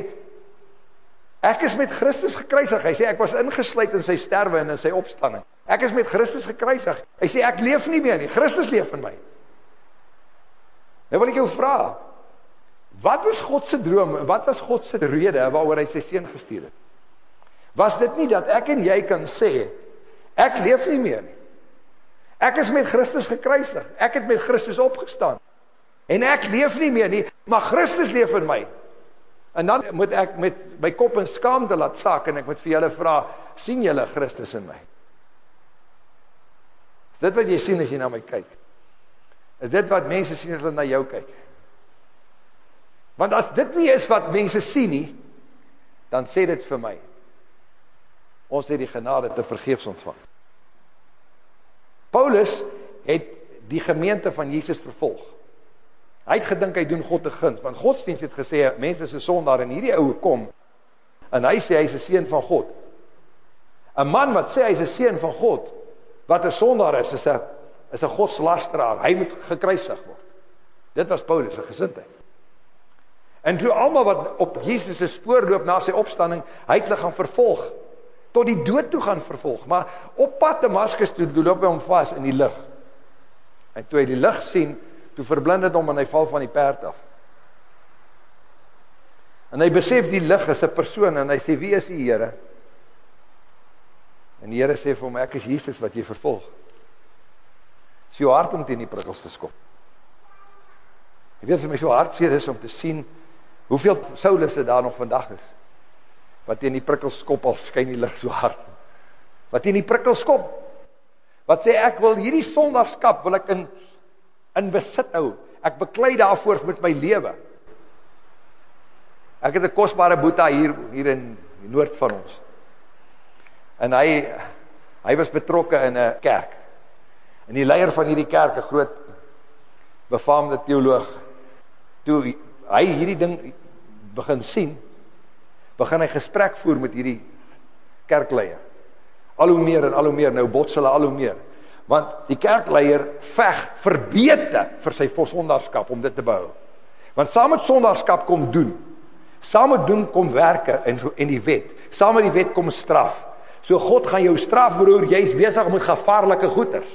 ek is met Christus gekruisig. Hy sê ek was ingesluit in sy sterwe en in sy opstanding. Ek is met Christus gekruisig. Hy sê ek leef nie meer nie. Christus leef in my. Nou wil ek jou vra, wat was God se droom en wat was God se rede waaroor hy sy seun gestuur het? Was dit nie dat ek en jy kan sê ek leef nie meer nie. Ek is met Christus gekruisig. Ek het met Christus opgestaan. En ek leef nie meer nie, maar Christus leef in my. En dan moet ek met my kop in skaamte laat sak en ek moet vir julle vra, sien julle Christus in my? Is dit wat jy sien as jy na my kyk? Is dit wat mense sien as hulle na jou kyk? Want as dit nie is wat mense sien nie, dan sê dit vir my ons het die genade te vergeefs ontvang. Paulus het die gemeente van Jesus vervolg. Hy het gedink hy doen God 'n guns, want godsdienst het gesê mense is 'n sondaar en hierdie ou kom en hy sê hy's 'n seun van God. 'n Man wat sê hy's 'n seun van God, wat 'n sondaar is, is 'n is 'n godslasteraar. Hy moet gekruisig word. Dit was Paulus se gesindheid. En toe almal wat op Jesus se spoor loop na sy opstanding, hy het hulle gaan vervolg tot die dood toe gaan vervolg. Maar op pad Damaskus toe loop hy hom vas in die lig. En toe hy die lig sien, toe verblind dit hom en hy val van die perd af. En hy besef die lig is 'n persoon en hy sê wie is die Here? En die Here sê vir hom ek is Jesus wat jy vervolg. Dit is jou hart om teen die prikkels te skop. Jy weet vir my so hartseer is om te sien hoeveel Saulusse daar nog vandag is. Wat teen die prikkels skop al skyn die lig so hard. Wat teen die prikkels skop. Wat sê ek wil hierdie sondagskap wil ek in in besit hou. Ek beklei daarvoor met my lewe. Ek het 'n kosbare boeta hier hier in die noord van ons. En hy hy was betrokke in 'n kerk. En die leier van hierdie kerk, 'n groot befaamde teoloog, toe hy hierdie ding begin sien, begin hy gesprek voer met hierdie kerkleier. Al hoe meer en al hoe meer nou bots hulle al hoe meer. Want die kerkleier veg verbeete vir sy sondaarskap om dit te behou. Want saam met sondaarskap kom doen. Saam met doen kom werke en en die wet. Saam met die wet kom straf. So God gaan jou straf broer, jy's besig met gevaarlike goeters.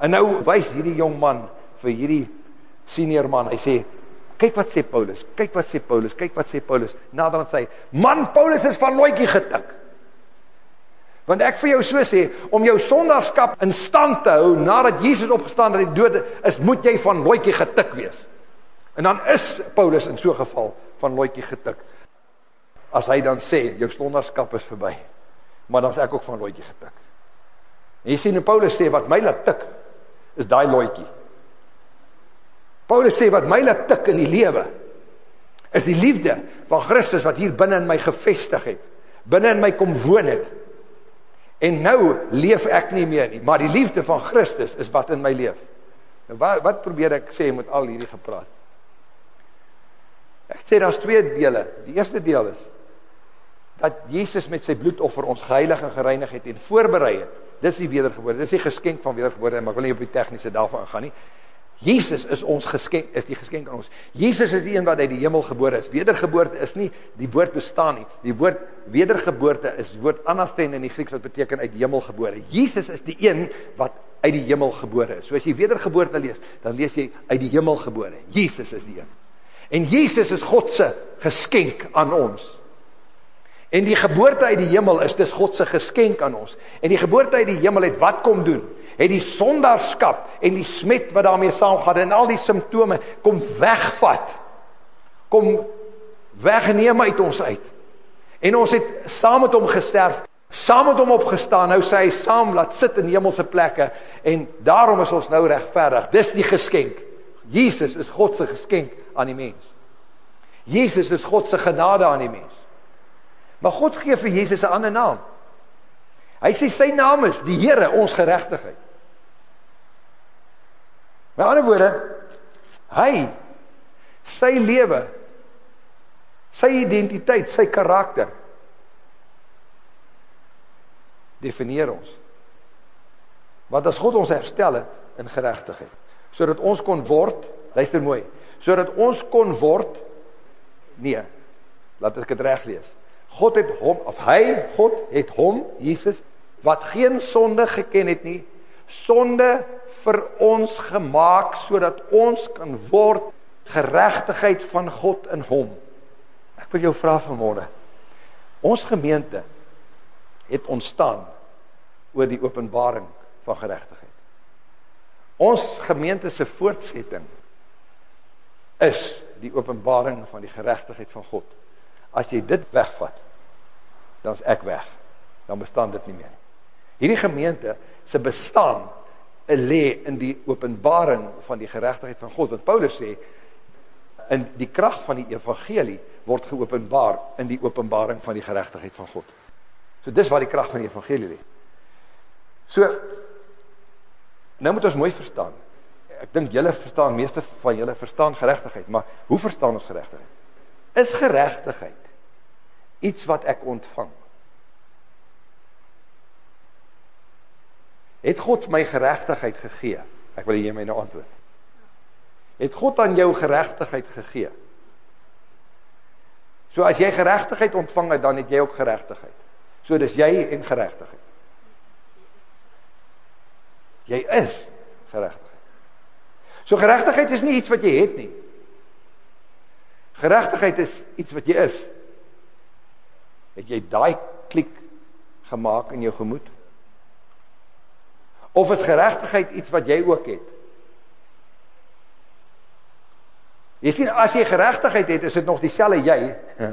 En nou wys hierdie jong man vir hierdie senior man. Hy sê, "Kyk wat sê Paulus. Kyk wat sê Paulus. Kyk wat sê Paulus." Nader aan sy, "Man, Paulus is van looitjie getik." Want ek vir jou so sê, om jou sondaarskap in stand te hou nadat Jesus opgestaan uit die dood, is moet jy van looitjie getik wees. En dan is Paulus in so 'n geval van looitjie getik. As hy dan sê jou sondaarskap is verby. Maar dan's ek ook van looitjie getik. En jy sien hoe Paulus sê wat my laat tik is daai loetjie. Paulus sê wat my laat tik in die lewe is die liefde van Christus wat hier binne in my gevestig het. Binne in my kom woon het. En nou leef ek nie meer nie, maar die liefde van Christus is wat in my leef. Nou wat wat probeer ek sê met al hierdie gepraat? Ek sê daar's twee dele. Die eerste deel is dat Jesus met sy bloedoffer ons geheilig en gereinig het en voorberei het. Dis die wedergeboorte. Dis die geskenk van wedergeboorte, maar ek wil nie op die tegniese daarvan ingaan nie. Jesus is ons geskenk, is die geskenk aan ons. Jesus is die een wat uit die hemel gebore is. Wedergeboorte is nie die woord bestaan nie. Die woord wedergeboorte is die woord anathen in die Grieks wat beteken uit die hemel gebore. Jesus is die een wat uit die hemel gebore is. So as jy wedergeboorte lees, dan lees jy uit die hemel gebore. Jesus is die een. En Jesus is God se geskenk aan ons. En die geboorte uit die hemel is dis God se geskenk aan ons. En die geboorte uit die hemel het wat kom doen? Het die sondaarskap en die smet wat daarmee saamgaan en al die simptome kom wegvat. Kom wegneem uit ons uit. En ons het saam met hom gesterf, saam met hom opgestaan. Nou sê hy saam laat sit in hemelse plekke en daarom is ons nou regverdig. Dis die geskenk. Jesus is God se geskenk aan die mens. Jesus is God se genade aan die mens. Maar God gee vir Jesus 'n ander naam. Hy sê sy naam is die Here, ons geregtigheid. Met ander woorde, hy sy lewe, sy identiteit, sy karakter definieer ons. Want as God ons herstel het in geregtigheid, sodat ons kon word, luister mooi, sodat ons kon word nee, laat ek dit reg lees. God het hom of hy God het hom Jesus wat geen sonde geken het nie, sonde vir ons gemaak sodat ons kan word geregtigheid van God in hom. Ek wil jou vra vanmôre. Ons gemeente het ontstaan oor die openbaring van geregtigheid. Ons gemeente se voortsetting is die openbaring van die geregtigheid van God. As jy dit wegvat, dan is ek weg. Dan bestaan dit nie meer. Hierdie gemeente se bestaan lê in die openbaring van die geregtigheid van God. Wat Paulus sê, in die krag van die evangelie word geopenbaar in die openbaring van die geregtigheid van God. So dis waar die krag van die evangelie lê. So nou moet ons mooi verstaan. Ek dink julle verstaan meeste van julle verstaan geregtigheid, maar hoe verstaan ons geregtigheid? Is geregtigheid iets wat ek ontvang? Het God my geregtigheid gegee? Ek wil hê jy my nou antwoord. Het God aan jou geregtigheid gegee? So as jy geregtigheid ontvang het, dan het jy ook geregtigheid. So dis jy en geregtigheid. Jy is geregtigheid. So geregtigheid is nie iets wat jy het nie. Geregtigheid is iets wat jy is. Het jy daai klik gemaak in jou gemoed? Of is geregtigheid iets wat jy ook het? Jy sien as jy geregtigheid het, is dit nog dieselfde jy,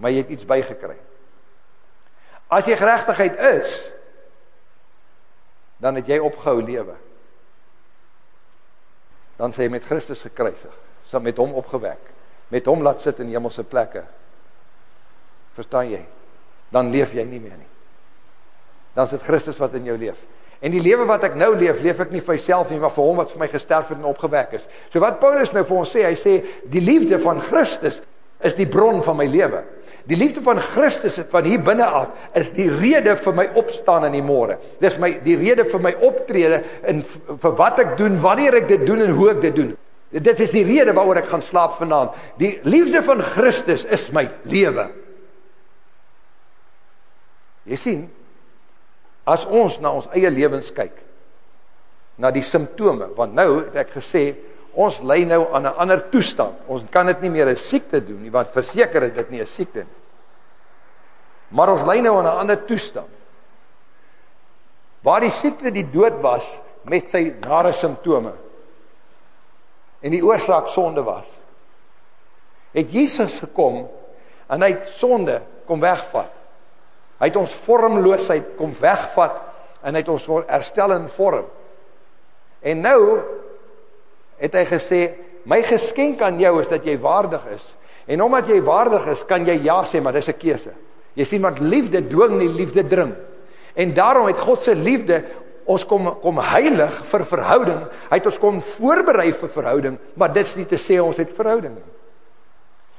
maar jy het iets bygekry. As jy geregtigheid is, dan het jy opgehou lewe. Dan sê jy met Christus gekruisig, saam met hom opgewek, met hom laat sit in hemelse plekke. Verstaan jy? Dan leef jy nie meer nie. Dan is dit Christus wat in jou leef. En die lewe wat ek nou leef, leef ek nie vir myself nie, maar vir hom wat vir my gesterf het en opgewek is. So wat Paulus nou vir ons sê, hy sê die liefde van Christus is die bron van my lewe. Die liefde van Christus het van hier binne af is die rede vir my opstaan in die môre. Dis my die rede vir my optrede en vir wat ek doen, wanneer ek dit doen en hoe ek dit doen. Dit is die rede waaroor ek gaan slaap vanaand. Die liefde van Christus is my lewe. Jy sien, As ons na ons eie lewens kyk, na die simptome, want nou het ek gesê, ons ly nou aan 'n ander toestand. Ons kan dit nie meer 'n siekte doen nie, want verseker is dit nie 'n siekte nie. Maar ons ly nou aan 'n ander toestand. Waar die siekte die dood was met sy nare simptome en die oorsaak sonde was. Het Jesus gekom en hy het sonde kom wegvat. Hy het ons vormloosheid kom wegvat en hy het ons herstel in vorm. En nou het hy gesê, my geskenk aan jou is dat jy waardig is. En omdat jy waardig is, kan jy ja sê, maar dis 'n keuse. Jy sien wat liefde dwing nie, liefde dring. En daarom het God se liefde ons kom kom heilig vir verhouding. Hy het ons kom voorberei vir verhouding, maar dit's nie te sê ons het verhouding nie.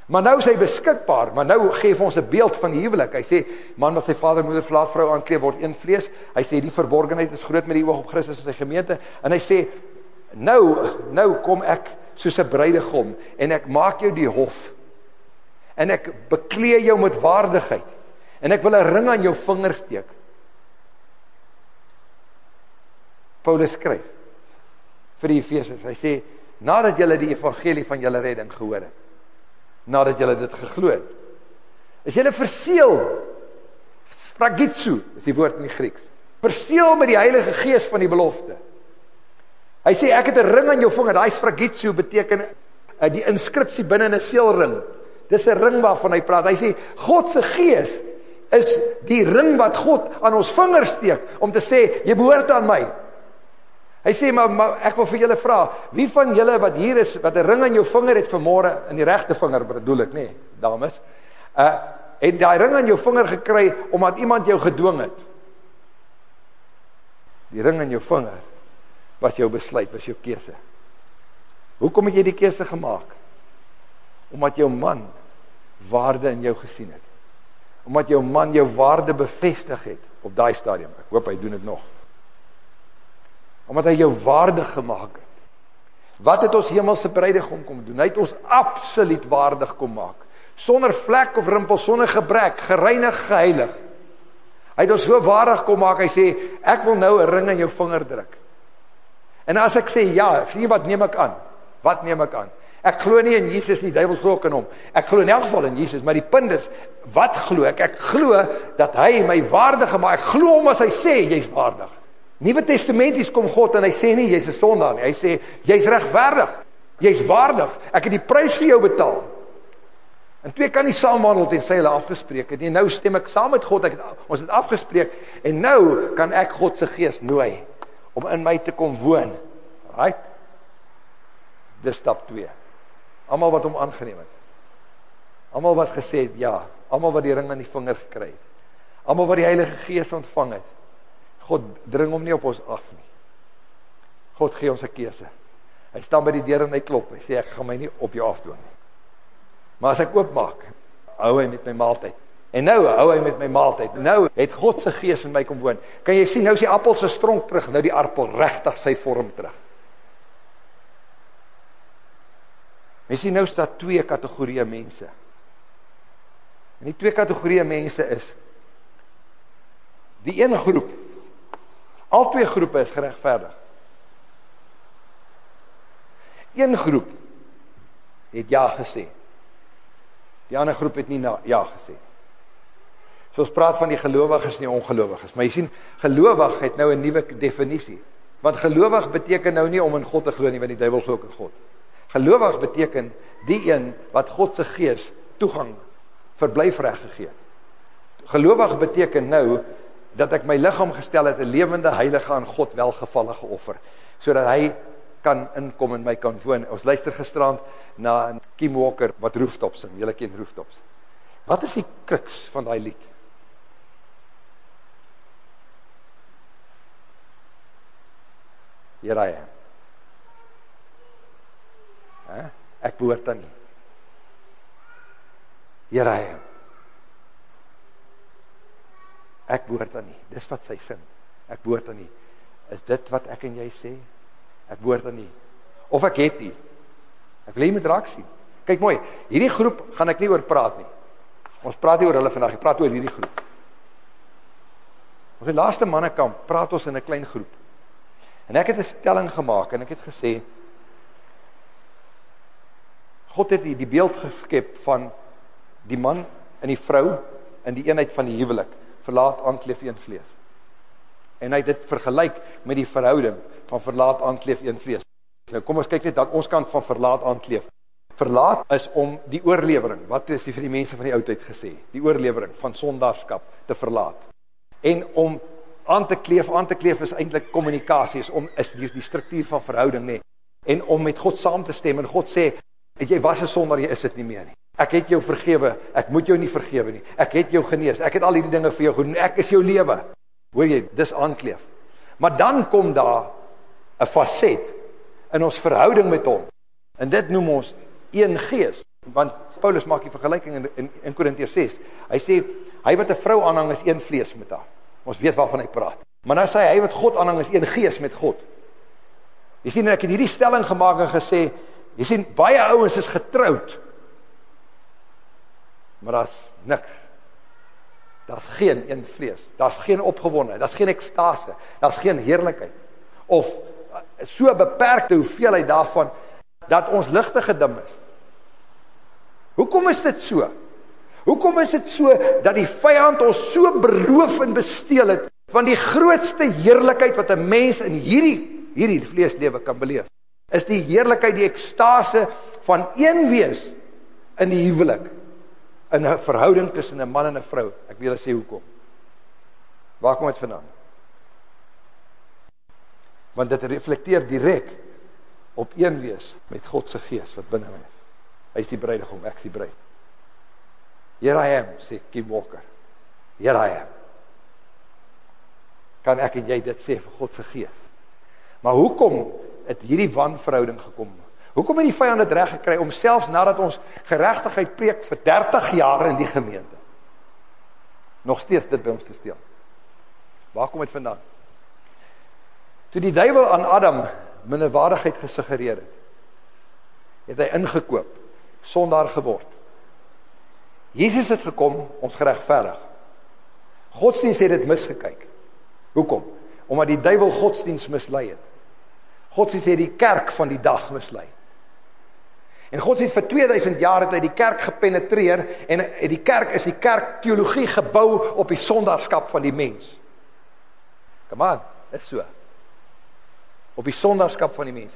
Maar nou is hy beskikbaar, maar nou gee hy ons 'n beeld van die huwelik. Hy sê man wat sy vader en moeder verlaat, vrou aankleed word een vlees. Hy sê die verborgenheid is groot met die oog op Christus en sy gemeente en hy sê nou nou kom ek soos 'n bruidegom en ek maak jou die hof. En ek beklee jou met waardigheid. En ek wil 'n ring aan jou vinger steek. Paulus skryf vir die Efesiërs. Hy sê nadat julle die evangelie van julle redding gehoor het nadat julle dit geglo het. Is julle verseël? Spragitsu is die woord in die Grieks. Verseël met die Heilige Gees van die belofte. Hy sê ek het 'n ring aan jou vinger. Daai spragitsu beteken uh, die inskripsie binne 'n seelring. Dis 'n ring waarvan hy praat. Hy sê God se Gees is die ring wat God aan ons vinger steek om te sê jy behoort aan my. Hy sê maar, maar ek wil vir julle vra, wie van julle wat hier is wat 'n ring aan jou vinger het vanmôre in die regte vinger bedoel ek nê, nee, dames. Uh het daai ring aan jou vinger gekry omdat iemand jou gedwing het. Die ring aan jou vinger was jou besluit, was jou keuse. Hoekom het jy die keuse gemaak? Omdat jou man waarde in jou gesien het. Omdat jou man jou waarde bevestig het op daai stadium. Ek hoop hy doen dit nog. Omdat hy jou waardig gemaak het. Wat het ons hemelse bruidegom kom doen? Hy het ons absoluut waardig kom maak. Sonder vlek of rimpel, sonder gebrek, gereinig, geheilig. Hy het ons so waardig kom maak. Hy sê, "Ek wil nou 'n ring aan jou vinger druk." En as ek sê ja, sien wat neem ek aan? Wat neem ek aan? Ek glo nie in Jesus nie, duiwels glo in hom. Ek glo in elk geval in Jesus, maar die punt is, wat glo ek? Ek glo dat hy my waardig gemaak. Ek glo hom as hy sê jy's waardig. Nuwe Testamenties kom God en hy sê nie jy's 'n sondaar nie. Hy sê jy's regverdig. Jy's waardig. Ek het die prys vir jou betaal. En twee kan nie saamwandel tensy hulle afgespreek het nie. Nou stem ek saam met God. Ek het ons het afgespreek en nou kan ek God se gees nooi om in my te kom woon. Right? Dis stap 2. Almal wat hom aangeneem het. Almal wat gesê het ja, almal wat die ring aan die vinger gekry het. Almal wat die Heilige Gees ontvang het. God dring hom nie op ons af nie. God gee ons 'n keuse. Hy staan by die deur en hy klop. Hy sê ek gaan my nie op jou afdwing nie. Maar as ek oopmaak, hou hy met my maaltyd. En nou hou hy met my maaltyd. Nou het God se gees in my kom woon. Kan jy sien nou is die appel se stronk terug, nou die appel regtig sy vorm terug. Mens sien nou staan twee kategorieë mense. En die twee kategorieë mense is die een groep. Al twee groepe is geregverdig. Een groep het ja gesê. Die ander groep het nie na, ja gesê. So ons praat van die gelowiges en die ongelowiges, maar jy sien gelowig het nou 'n nuwe definisie. Want gelowig beteken nou nie om in God te glo nie, want die duiwel glo ook in God. Gelowig beteken die een wat God se gees toegang verblyfreg gegee het. Gelowig beteken nou dat ek my liggaam gestel het 'n lewende heilige aan God welgevallige offer sodat hy kan inkom en my kan woon. Ons luister gisterand na Kim Walker wat rooftops sing. Julle ken rooftops. Wat is die kruks van daai lied? Here hy. Hè? Ek behoort aan nie. Here hy. Ek behoort aan nie. Dis wat sy sing. Ek behoort aan nie. Is dit wat ek en jy sê? Ek behoort aan nie. Of ek het nie. Ek wil jy met raak sien. Kyk mooi, hierdie groep gaan ek nie oor praat nie. Ons praat nie oor hulle vandag, ek praat oor hierdie groep. Ons die laaste mannekamp praat ons in 'n klein groep. En ek het 'n stelling gemaak en ek het gesê God het die beeld geskep van die man en die vrou in die eenheid van die huwelik, verlaat aankleef een vlees. En hy het dit vergelyk met die verhouding van verlaat aankleef een vlees. Nou kom ons kyk net dan ons kant van verlaat aankleef. Verlaat is om die oorlewering, wat is die vir die mense van die oudheid gesê, die oorlewering van sondaarskap te verlaat. En om aan te kleef, aan te kleef is eintlik kommunikasie, is om is die, die struktuur van verhouding nê. En om met God saam te stem en God sê, jy was 'n sondaar, jy is dit nie meer nie. Ek het jou vergewe, ek moet jou nie vergewe nie. Ek het jou genees, ek het al hierdie dinge vir jou gedoen, ek is jou lewe. Hoor jy, dis aankleef. Maar dan kom daar 'n faset in ons verhouding met hom. En dit noem ons een gees, want Paulus maak die vergelyking in in, in Korintiërs 6. Hy sê hy wat 'n vrou aanhang is een vlees met haar. Ons weet waarvan hy praat. Maar nou sê hy hy wat God aanhang is een gees met God. Jy sien ek het hierdie stelling gemaak en gesê, jy sien baie ouens is getroud. Maar daar's niks. Daar's geen een vlees. Daar's geen opgewondenheid, daar's geen ekstase, daar's geen heerlikheid of so beperkte hoeveelheid daarvan dat ons ligte gedim is. Hoekom is dit so? Hoekom is dit so dat die vyand ons so beroof en besteel het van die grootste heerlikheid wat 'n mens in hierdie hierdie vleeslewe kan beleef? Is die heerlikheid die ekstase van een wees in die huwelik in 'n verhouding tussen 'n man en 'n vrou. Ek wil julle sê hoekom. Waar kom dit vandaan? Want dit reflekteer direk op een wees met God se gees wat binne my is. Hy is die bruidegom, ek is die bruid. Here I am, sê Kim Walker. Here I am. Kan ek en jy dit sê vir God se gees? Maar hoekom het hierdie wanverhouding gekom? Hoekom het die vyand dit reg gekry om selfs nadat ons geregtigheid preek vir 30 jaar in die gemeente? nog steeds dit by ons te steel. Waar kom dit vandaan? Toe die duiwel aan Adam minderwaardigheid gesuggereer het, het hy ingekoop, sondaar geword. Jesus het gekom ons geregverdig. Godsdienst het dit misgekyk. Hoekom? Omdat die duiwel godsdienst mislei het. Godsdienst het die kerk van die dag mislei. En God het vir 2000 jaar het hy die kerk gepenetreer en die kerk is die kerk teologie gebou op die sondaarskap van die mens. Kom aan, is so. Op die sondaarskap van die mens.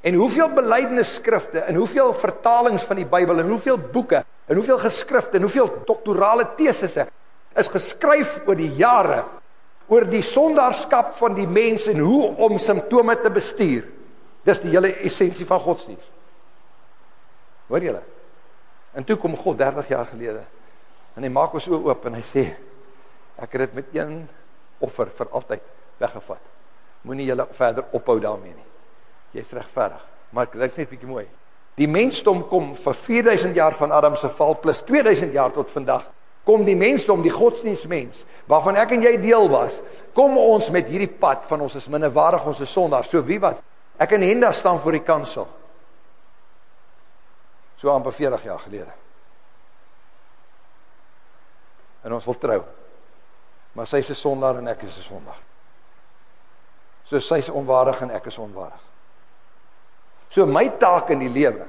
En hoeveel belydenisskrifte en hoeveel vertalings van die Bybel en hoeveel boeke en hoeveel geskrifte en hoeveel doktorale tesisse is geskryf oor die jare oor die sondaarskap van die mens en hoe om simptome te bestuur. Dis die hele essensie van godsdienst. Hoor julle? En toe kom God 30 jaar gelede en hy maak ons oë oop en hy sê ek het dit met een offer vir altyd weggevat. Moenie julle verder ophou daarmee nie. Jy's regverdig. Maar ek dink net bietjie mooi. Die mensdom kom vir 4000 jaar van Adam se val plus 2000 jaar tot vandag. Kom die mensdom, die godsdienstmens waarvan ek en jy deel was, kom ons met hierdie pad van ons is minderwaardig, ons is sondaar. So wie wat? Ek en Henda staan voor die kansel so amper 40 jaar gelede. En ons wil trou. Maar sy is 'n sondaar en ek is 'n sondaar. So sy is onwaardig en ek is onwaardig. So my taak in die lewe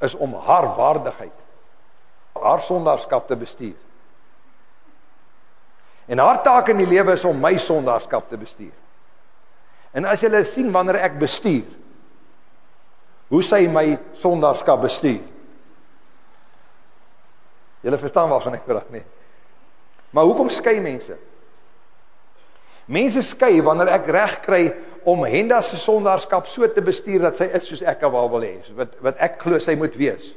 is om haar waardigheid, haar sondaarskap te bestuur. En haar taak in die lewe is om my sondaarskap te bestuur. En as jy sien wanneer ek bestuur, hoe sy my sondaarskap bestuur. Julle verstaan waarvan ek praat nie. Maar hoekom skei mense? Mense skei wanneer ek reg kry om Henda se sondaarskap so te bestuur dat sy is soos ek wou wil hê, wat wat ek glo sy moet wees.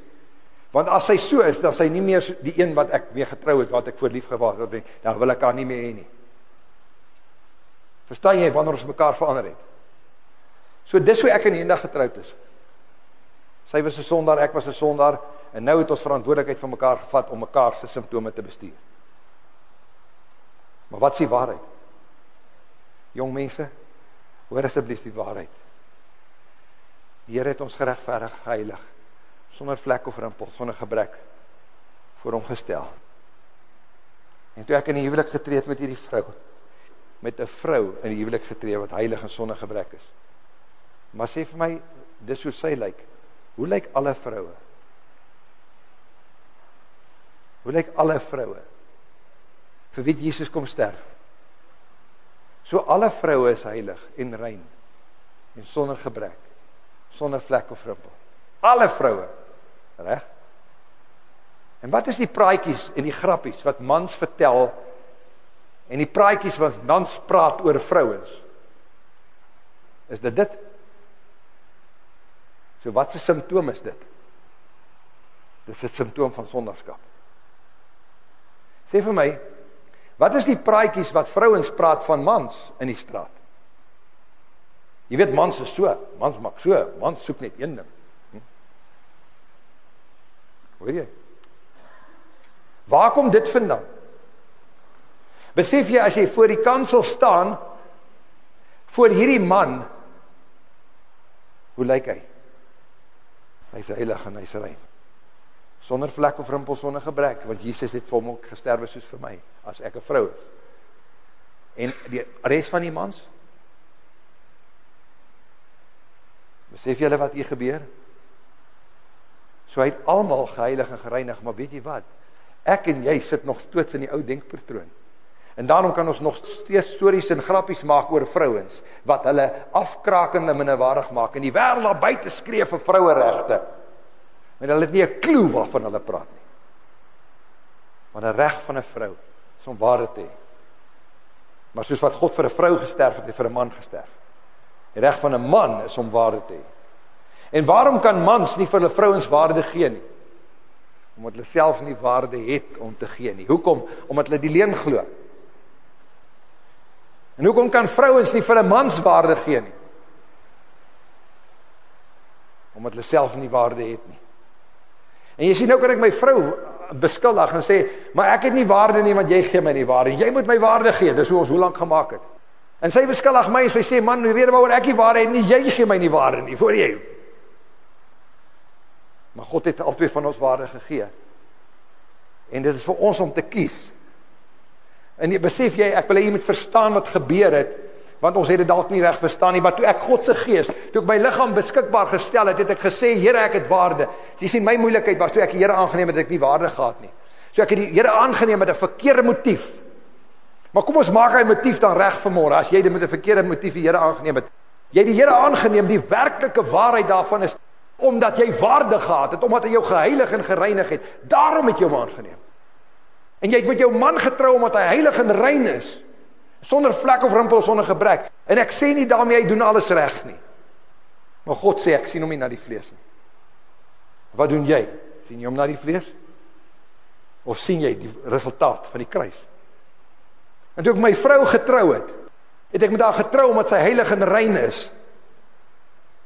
Want as sy so is, dan sy nie meer die een wat ek mee getrou het, wat ek voor lief gehad het, dan wil ek haar nie meer hê nie. Verstaan jy wanneer ons mekaar verander het? So dis hoe ek en Henda getroud is. Sy was 'n sondaar, ek was 'n sondaar en nou het ons verantwoordelikheid vir mekaar gevat om mekaar se simptome te bestuur. Maar wat is die waarheid? Jong mense, hoor asseblief die waarheid. Die Here het ons geregverdig, heilig, sonder vlek of rimpel, sonder gebrek voor hom gestel. En toe ek in die huwelik getree het met hierdie vrou, met 'n vrou in die huwelik getree wat heilig en sonder gebrek is. Maar sê vir my, dis hoe sy lyk. Like. Hoe lyk alle vroue? Hoe lyk alle vroue? Vir wie Jesus kom sterf? So alle vroue is heilig en rein en sonder gebrek, sonder vlek of rimpel. Alle vroue. Reg? En wat is die praatjies en die grappies wat mans vertel en die praatjies wat mans praat oor vrouens? Is dit dit? So wat 'n simptoom is dit? Dis 'n simptoom van sondarskap. Sê vir my, wat is die praatjies wat vrouens praat van mans in die straat? Jy weet mans is so, mans maak so, mans soek net een ding. Hm? Hoor jy? Waar kom dit vandaan? Besef jy as jy voor die kansel staan voor hierdie man hoe lyk hy? Hy's heilig en hy's rein. Sonder vlek of rimpel sonder gebrek, want Jesus het vir hom ook gesterwe soos vir my as ek 'n vrou is. En die res van die mans Besef julle wat hier gebeur? So hy het almal geheilig en gereinig, maar weet jy wat? Ek en jy sit nog steeds in die ou denkpatroon. En daarom kan ons nog steeds stories en grappies maak oor vrouens wat hulle afkrakende minderwaardig maak en die wêreld daar buite skree vir vroueregte. Maar hulle het nie 'n klou waarvan hulle praat nie. Maar 'n reg van 'n vrou is om waarde te hê. Maar soos wat God vir 'n vrou gesterf het, het hy vir 'n man gesterf. Die reg van 'n man is om waarde te hê. En waarom kan mans nie vir hulle vrouens waarde gee nie? Omdat hulle self nie waarde het om te gee nie. Hoekom? Omdat hulle die leuen glo. En hoekom kan vrouens nie vir 'n mans waarde gee nie? Omdat hulle self nie waarde het nie. En jy sien nou kan ek my vrou beskuldig en sê, "Maar ek het nie waarde nie want jy gee my nie waarde. Jy moet my waarde gee." Dis hoe ons hoe lank gemaak het. En sy beskuldig my en sy sê, "Man, die rede waaroor ek nie waarde het nie, jy gee my nie waarde nie, voor jy." Maar God het albei van ons waarde gegee. En dit is vir ons om te kies. En jy besef jy, ek wil hê jy moet verstaan wat gebeur het want ons het dit dalk nie reg verstaan nie, maar toe ek God se gees, toe ek my liggaam beskikbaar gestel het, het ek gesê, Here, ek het waarde. Jy sien my moeilikheid was toe ek die Here aangeneem het, het ek nie waarde gehad nie. So ek het die Here aangeneem met 'n verkeerde motief. Maar kom ons maak hy motief dan reg vir môre as jy dit met 'n verkeerde motief die Here aangeneem het. Jy die Here aangeneem, die werklike waarheid daarvan is omdat jy waarde gehad het, omdat hy jou geheilig en gereinig het. Daarom het jy hom aangeneem. En jy het met jou man getrou omdat hy heilig en rein is sonder vlek of rimpel sonder gebrek. En ek sê nie daarmee hy doen alles reg nie. Maar God sê ek sien hom nie na die vlees nie. Wat doen jy? sien jy hom na die vlees? Of sien jy die resultaat van die kruis? En toe ek my vrou getrou het, het ek met haar getrou omdat sy heilig en rein is.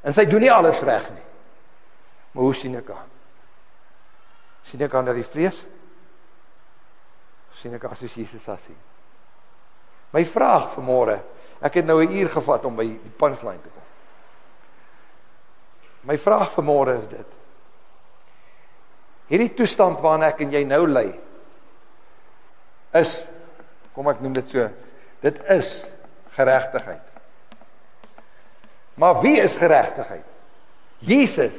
En sy doen nie alles reg nie. Maar hoe sien ek haar? sien ek haar na die vlees? Sien ek haar soos Jesus as sien? My vraag vir môre, ek het nou 'n uur gevat om by die punchline te kom. My vraag vir môre is dit. Hierdie toestand waarna ek en jy nou lê is kom ek noem dit so, dit is geregtigheid. Maar wie is geregtigheid? Jesus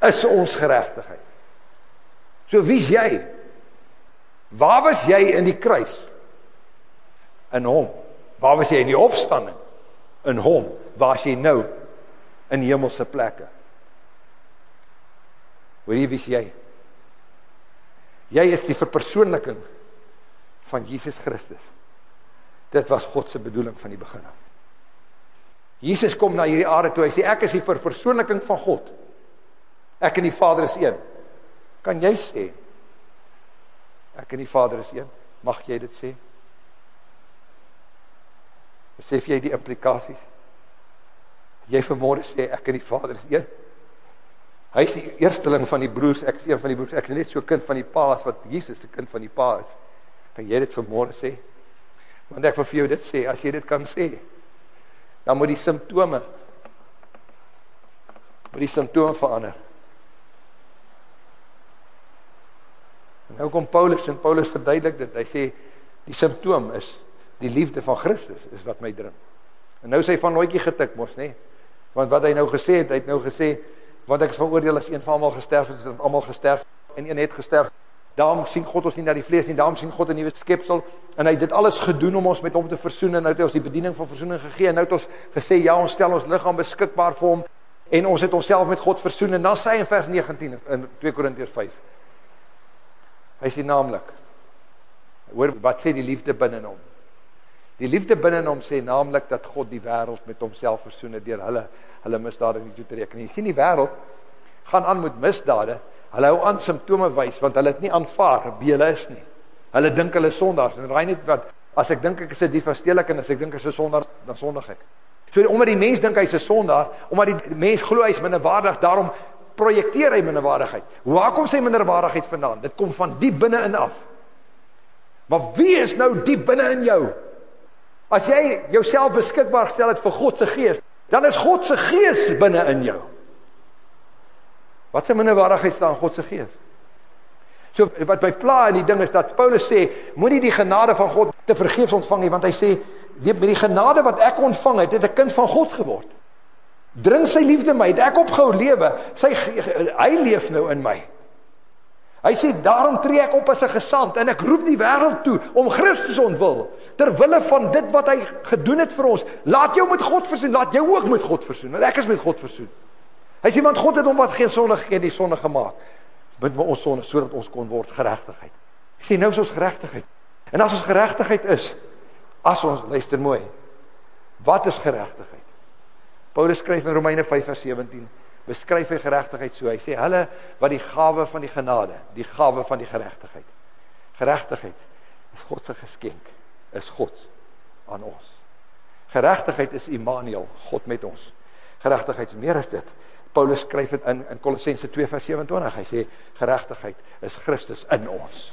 is ons geregtigheid. So wie's jy? Waar was jy in die kruis? in hom. Waar was jy in die opstanding? In hom. Waar is jy nou? In hemelse plekke. Hoor jy wie jy? Jy is die verpersoonliking van Jesus Christus. Dit was God se bedoeling van die begin af. Jesus kom na hierdie aarde toe. Hy sê ek is die verpersoonliking van God. Ek en die Vader is een. Kan jy sê ek en die Vader is een? Mag jy dit sê? Besef jy die implikasies? Jy vermoere sê ek en die Vader is een. Hy is die eersteling van die broers, ek is een van die broers. Ek is net so kind van die Pa as wat Jesus se kind van die Pa is. Kan jy dit vermoere sê? Want ek wil vir jou dit sê, as jy dit kan sê, dan moet die simptome moet die simptome verander. Nou kom Paulus en Paulus verduidelik dit. Hy sê die simptoom is die liefde van Christus is wat my dring. En nou sê hy van nooitjie getik mos, nê? Want wat hy nou gesê het, hy het nou gesê want ek is veroordeel as een van almal gesterf het, is almal gesterf en een het gesterf. Daarom sien God ons nie na die vlees nie, daarom sien God 'n nuwe skepsel en hy het dit alles gedoen om ons met hom te versoen en nou het hy ons die bediening van versoening gegee en nou het ons gesê ja, ons stel ons liggaam beskikbaar vir hom en ons het onsself met God versoen en dan sê hy in vers 19 in 2 Korintiërs 5. Hy sê naamlik hoor wat sê die liefde binne hom? Die liefde binne in hom sê naamlik dat God die wêreld met homself versoen het deur hulle hulle misdade nie toe te reken. Jy sien die wêreld gaan aan met misdade. Hulle hou aan simptome wys want hulle het nie aanvaar wie hulle is nie. Hulle dink hulle is sondaars en raai net wat as ek dink ek is 'n dief of steelik en as ek dink ek is 'n sondaar dan sondig ek. So omdat die mens dink hy's 'n sondaar, omdat die mens glo hy's minderwaardig, daarom projekteer hy minderwaardigheid. Waar kom sy minderwaardigheid vandaan? Dit kom van diep binne in af. Maar wie is nou diep binne in jou? As jy jouself beskikbaar gestel het vir God se gees, dan is God se gees binne in jou. Wat se minderwaardigheid staan God se gees? So wat by pla in die ding is dat Paulus sê, moenie die genade van God te vergeefs ontvang nie, want hy sê, die, die genade wat ek ontvang het, het 'n kind van God geword. Dring sy liefde my, het ek opgehou lewe, sy hy leef nou in my. Hy sê daarom tree ek op as 'n gesant en ek roep die wêreld toe om Christus ontwil ter wille van dit wat hy gedoen het vir ons. Laat jou met God versoen, laat jou ook met God versoen. Want ek is met God versoen. Hy sê want God het hom wat geen sonde gegee die sonde gemaak. Bid vir ons sonde sodat ons kon word geregtigheid. Hy sê nou is ons geregtigheid. En as ons geregtigheid is, as ons luister mooi. Wat is geregtigheid? Paulus skryf in Romeine 5:17 beskryf hy geregtigheid so. Hy sê hulle wat die gawe van die genade, die gawe van die geregtigheid. Geregtigheid is God se geskenk, is God aan ons. Geregtigheid is Immanuel, God met ons. Geregtigheid is meer as dit. Paulus skryf dit in in Kolossense 2:27. Hy sê geregtigheid is Christus in ons.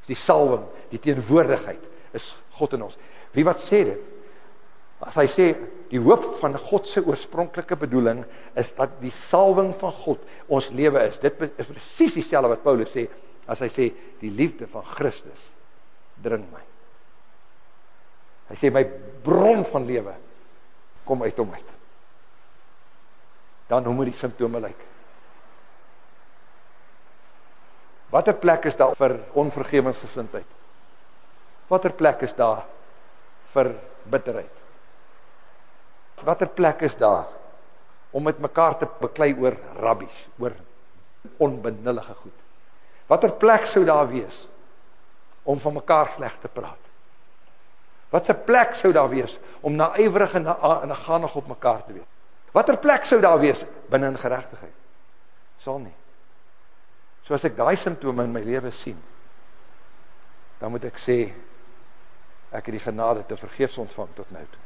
Dis die salwing, die teenwoordigheid is God in ons. Wie wat sê dit? As hy sê die hoop van God se oorspronklike bedoeling is dat die salwing van God ons lewe is. Dit is presies dieselfde wat Paulus sê as hy sê die liefde van Christus dring my. Hy sê my bron van lewe kom uit hom uit. Dan hoe moet die simptome lyk? Watter plek is daar vir onvergewensgesindheid? Watter plek is daar vir bitterheid? Watter plek is daar om met mekaar te beklei oor rabbies, oor onbenullige goed? Watter plek sou daar wees om van mekaar sleg te praat? Watter plek sou daar wees om naaiwerig en naganig op mekaar te wees? Watter plek sou daar wees binne in geregtigheid? Sal nie. So as ek daai simptome in my lewe sien, dan moet ek sê ek het die genade te vergeefs ontvang tot nou toe.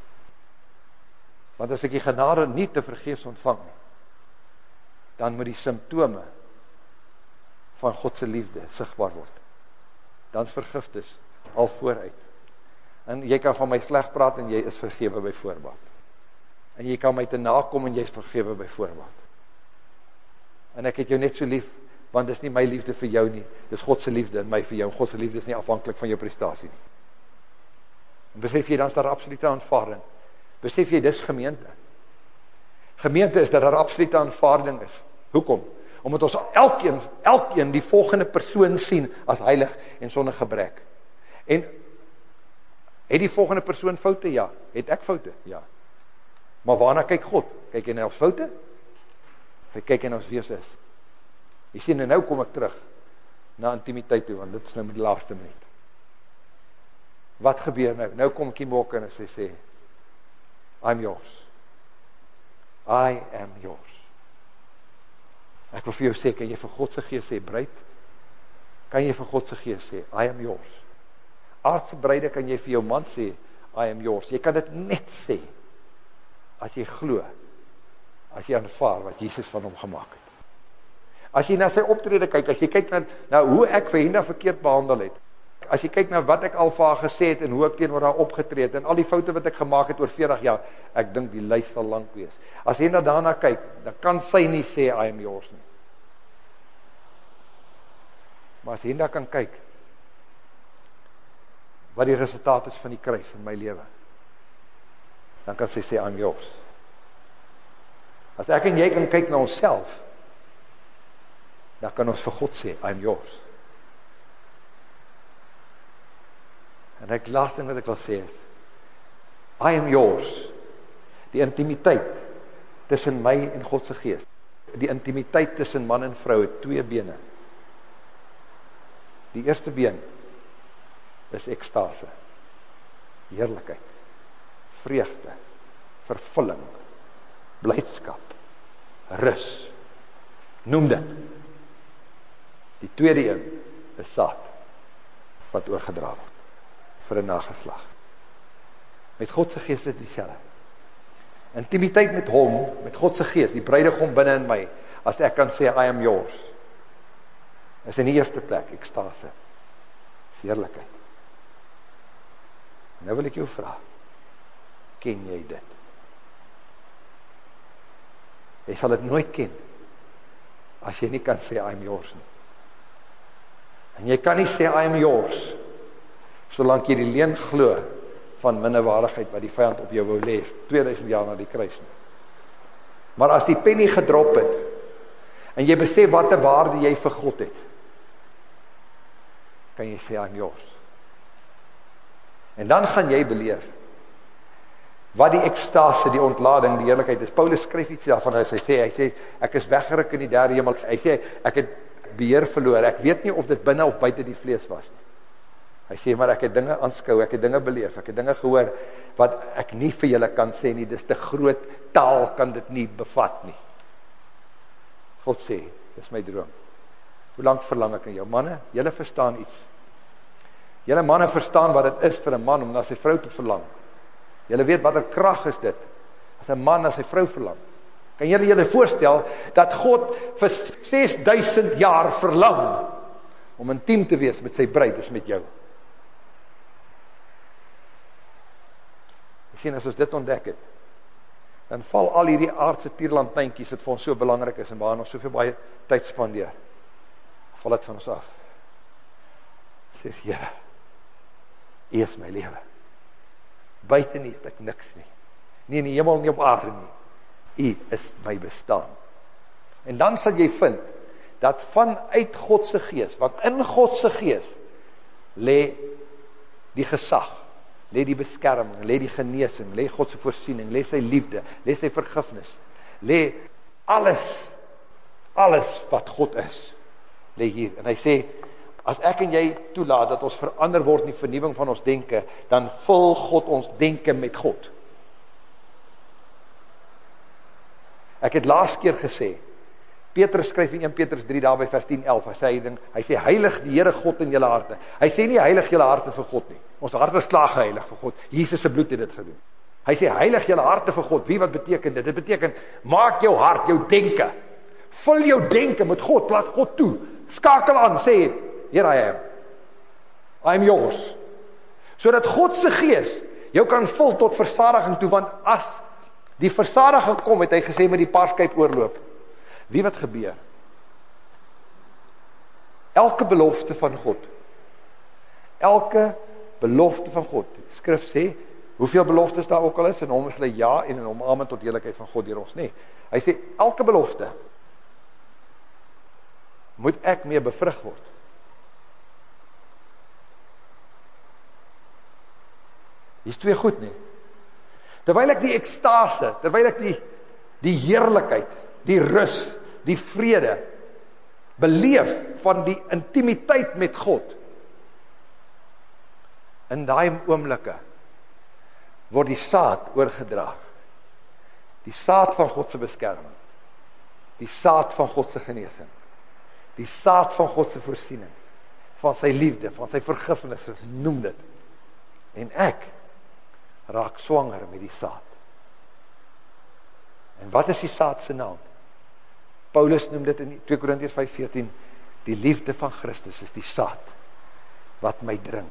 Want as ek die genade nie te vergeefs ontvang nie, dan moet die simptome van God se liefde sigbaar word. Dan's vergifnis al vooruit. En jy kan van my sleg praat en jy is vergewe by voorbaat. En jy kan my te nakom en jy's vergewe by voorbaat. En ek het jou net so lief want dis nie my liefde vir jou nie, dis God se liefde in my vir jou. God se liefde is nie afhanklik van jou prestasie nie. En besef jy dan is daar absolute aanvaarding. Besef jy dis gemeente. Gemeente is dat daar absolute aanvaarding is. Hoekom? Omdat ons elkeen elkeen die volgende persoon sien as heilig en sonder gebrek. En Het die volgende persoon foute? Ja. Het ek foute? Ja. Maar waarna kyk God? Kyk hy na ons foute? Hy kyk na ons wese is. Jy sien nou kom ek terug na intimiteit toe want dit is nou die laaste minuut. Wat gebeur nou? Nou kom Kimok en hy sê I'm yours. I am yours. Ek wil vir jou sê kan jy vir God se gees sê bruid? Kan jy vir God se gees sê I am yours? aardse bruide kan jy vir jou man sê I am yours. Jy kan dit net sê as jy glo. As jy aanvaar wat Jesus van hom gemaak het. As jy na sy optrede kyk, as jy kyk na nou hoe ek vir Henda verkeerd behandel het. As jy kyk na wat ek al vir haar gesê het en hoe ek teenoor haar opgetree het en al die foute wat ek gemaak het oor 40 jaar, ek dink die lys sal lank wees. As Henda daarna kyk, dan kan sy nie sê I am yours nie. Maar as Henda kan kyk, wat die resultaat is van die kruis in my lewe. Dan kan sy sê I'm yours. As ek en jy kan kyk na onsself, dan kan ons vir God sê I'm yours. En ek laaste ding wat ek wil sê is I am yours. Die intimiteit tussen my en God se gees. Die intimiteit tussen man en vrou het twee bene. Die eerste been is ekstase. Heerlikheid. Vreugde. Vervulling. Blydskap. Rus. Noem dit. Die tweede een is saad wat oorgedra word vir 'n nageslag. Met God se gees is dit dieselfde. Intimiteit met hom, met God se gees, die bruidegom binne in my, as ek kan sê I am yours. Is in die eerste plek ekstase. Heerlikheid. Nou wil ek jou vra. Ken jy dit? Jy sal dit nooit ken as jy nie kan sê I'm yours nie. En jy kan nie sê I'm yours solank jy die leuen glo van minderwaardigheid wat die vyand op jou wou lê 2000 jaar na die kruis nie. Maar as die pennie gedrop het en jy besef watter waarde jy vir God het, kan jy sê I'm yours. En dan gaan jy beleef wat die ekstase, die ontlading, die heerlikheid is. Paulus skryf iets daarvan as hy sê, hy sê ek is weggeruk in die derde hemel. Hy sê ek het beheer verloor. Ek weet nie of dit binne of buite die vlees was nie. Hy sê maar ek het dinge aanskou, ek het dinge beleef, ek het dinge gehoor wat ek nie vir julle kan sê nie. Dis te groot taal kan dit nie bevat nie. God sê, dis my droom. Hoe lank verlang ek aan jou manne? Julle verstaan iets. Julle manne verstaan wat dit is vir 'n man om na sy vrou te verlang. Julle weet watter krag is dit as 'n man na sy vrou verlang. Kan julle julle voorstel dat God vir 6000 jaar verlang om intiem te wees met sy bruid, dis met jou. Sien as ons dit ontdek het, dan val al hierdie aardse tierlandpyntjies wat vir ons so belangrik is en waar ons soveel baie tyd spandeer. Val dit van ons af. Sê Here, U is my lewe. Buite nie het ek niks nie. Nie in die hemel nie op aarde nie. U is my bestaan. En dan sal jy vind dat vanuit God se gees, want in God se gees lê die gesag lê die beskerming, lê die genesing, lê God se voorsiening, lê sy liefde, lê sy vergifnis, lê alles alles wat God is lê hier. En hy sê as ek en jy toelaat dat ons verander word in die vernuwing van ons denke, dan vul God ons denke met God. Ek het laas keer gesê Petrus skryf in 1 Petrus 3 daarby vers 10 11 hy sê hy ding hy sê heilig die Here God in julle harte. Hy sê nie heilig julle harte vir God nie. Ons harte is klaar geheilig vir God. Jesus se bloed het dit gedoen. Hy sê heilig julle harte vir God. Wie wat beteken dit? Dit beteken maak jou hart, jou denke. Vul jou denke met God, laat God toe. Skakel aan, sê here I am. I am yours. Sodat God se gees jou kan vul tot versadiging toe want as die versadiging kom het hy gesê met die parskyp oorloop Wie wat gebeur? Elke belofte van God. Elke belofte van God. Skrif sê, hoeveel beloftes daar ook al is en hom is hulle ja en in hom amen tot heiligheid van God deur ons, nê. Nee. Hy sê elke belofte moet ek mee bevrug word. Dis twee goed, nê. Terwyl ek die ekstase, terwyl ek die die heerlikheid die rus, die vrede beleef van die intimiteit met God. In daai oomblikke word die saad oorgedra. Die saad van God se beskerming. Die saad van God se genesing. Die saad van God se voorsiening, van sy liefde, van sy vergifnis, noem dit. En ek raak swanger met die saad. En wat is die saad se naam? Paulus noem dit in 2 Korintiërs 5:14 die liefde van Christus is die saad wat my dring.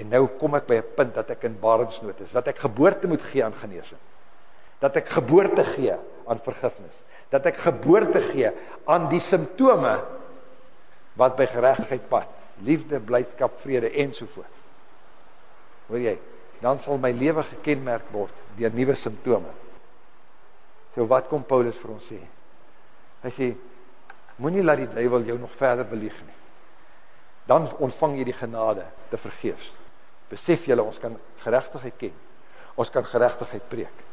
En nou kom ek by 'n punt dat ek in barensnood is, wat ek geboorte moet gee aan genesing. Dat ek geboorte gee aan vergifnis, dat ek geboorte gee aan die simptome wat by geregtigheid pad, liefde, blydskap, vrede en so voort. Hoor jy? Dan sal my lewe gekenmerk word deur nuwe simptome. So wat kom Paulus vir ons sê? Hy sê moenie laat die duiwel jou nog verder belieg nie. Dan ontvang jy die genade te vergeefs. Besef julle ons kan geregtigheid ken. Ons kan geregtigheid preek.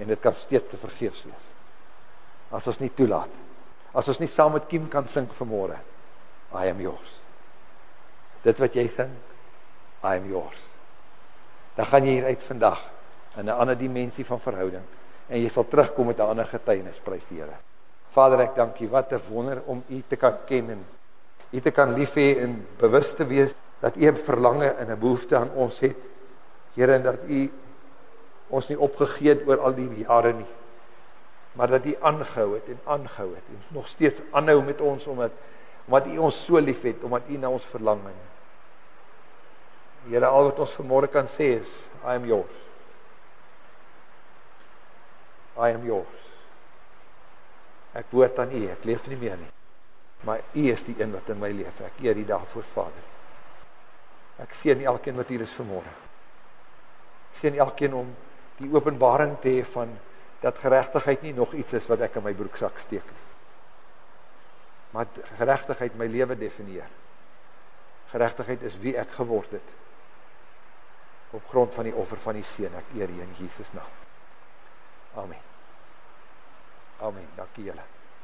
En dit kan steeds te vergeefs wees. As ons nie toelaat. As ons nie saam met Kim kan sing vanmôre. I am yours. Dit wat jy sing, I am yours. Dan gaan jy hier uit vandag in 'n ander dimensie van verhouding en jy sal terugkom met 'n ander getuienis, prys die Here. Vader, ek dank U. Wat 'n wonder om U te kan ken en U te kan lief hê en bewus te wees dat U 'n verlange en 'n behoefte aan ons het. Here, en dat U ons nie opgegee het oor al die jare nie. Maar dat U aangehou het en aangehou het en nog steeds aanhou met ons omdat omdat U ons so liefhet, omdat U na ons verlang. Here, al wat ons vanmôre kan sê is I am yours. I am yours. Ek behoort aan U, ek leef nie meer nie. Maar U is die een wat in my leef. Ek eer U daarvoor, Vader. Ek seën elkeen wat hier is vanmôre. Ek seën elkeen om die openbaring te hê van dat geregtigheid nie nog iets is wat ek in my broeksak steek nie. Maar geregtigheid my lewe definieer. Geregtigheid is wie ek geword het op grond van die offer van die seun. Ek eer U in Jesus naam. Amen. Amen. Dankie julle.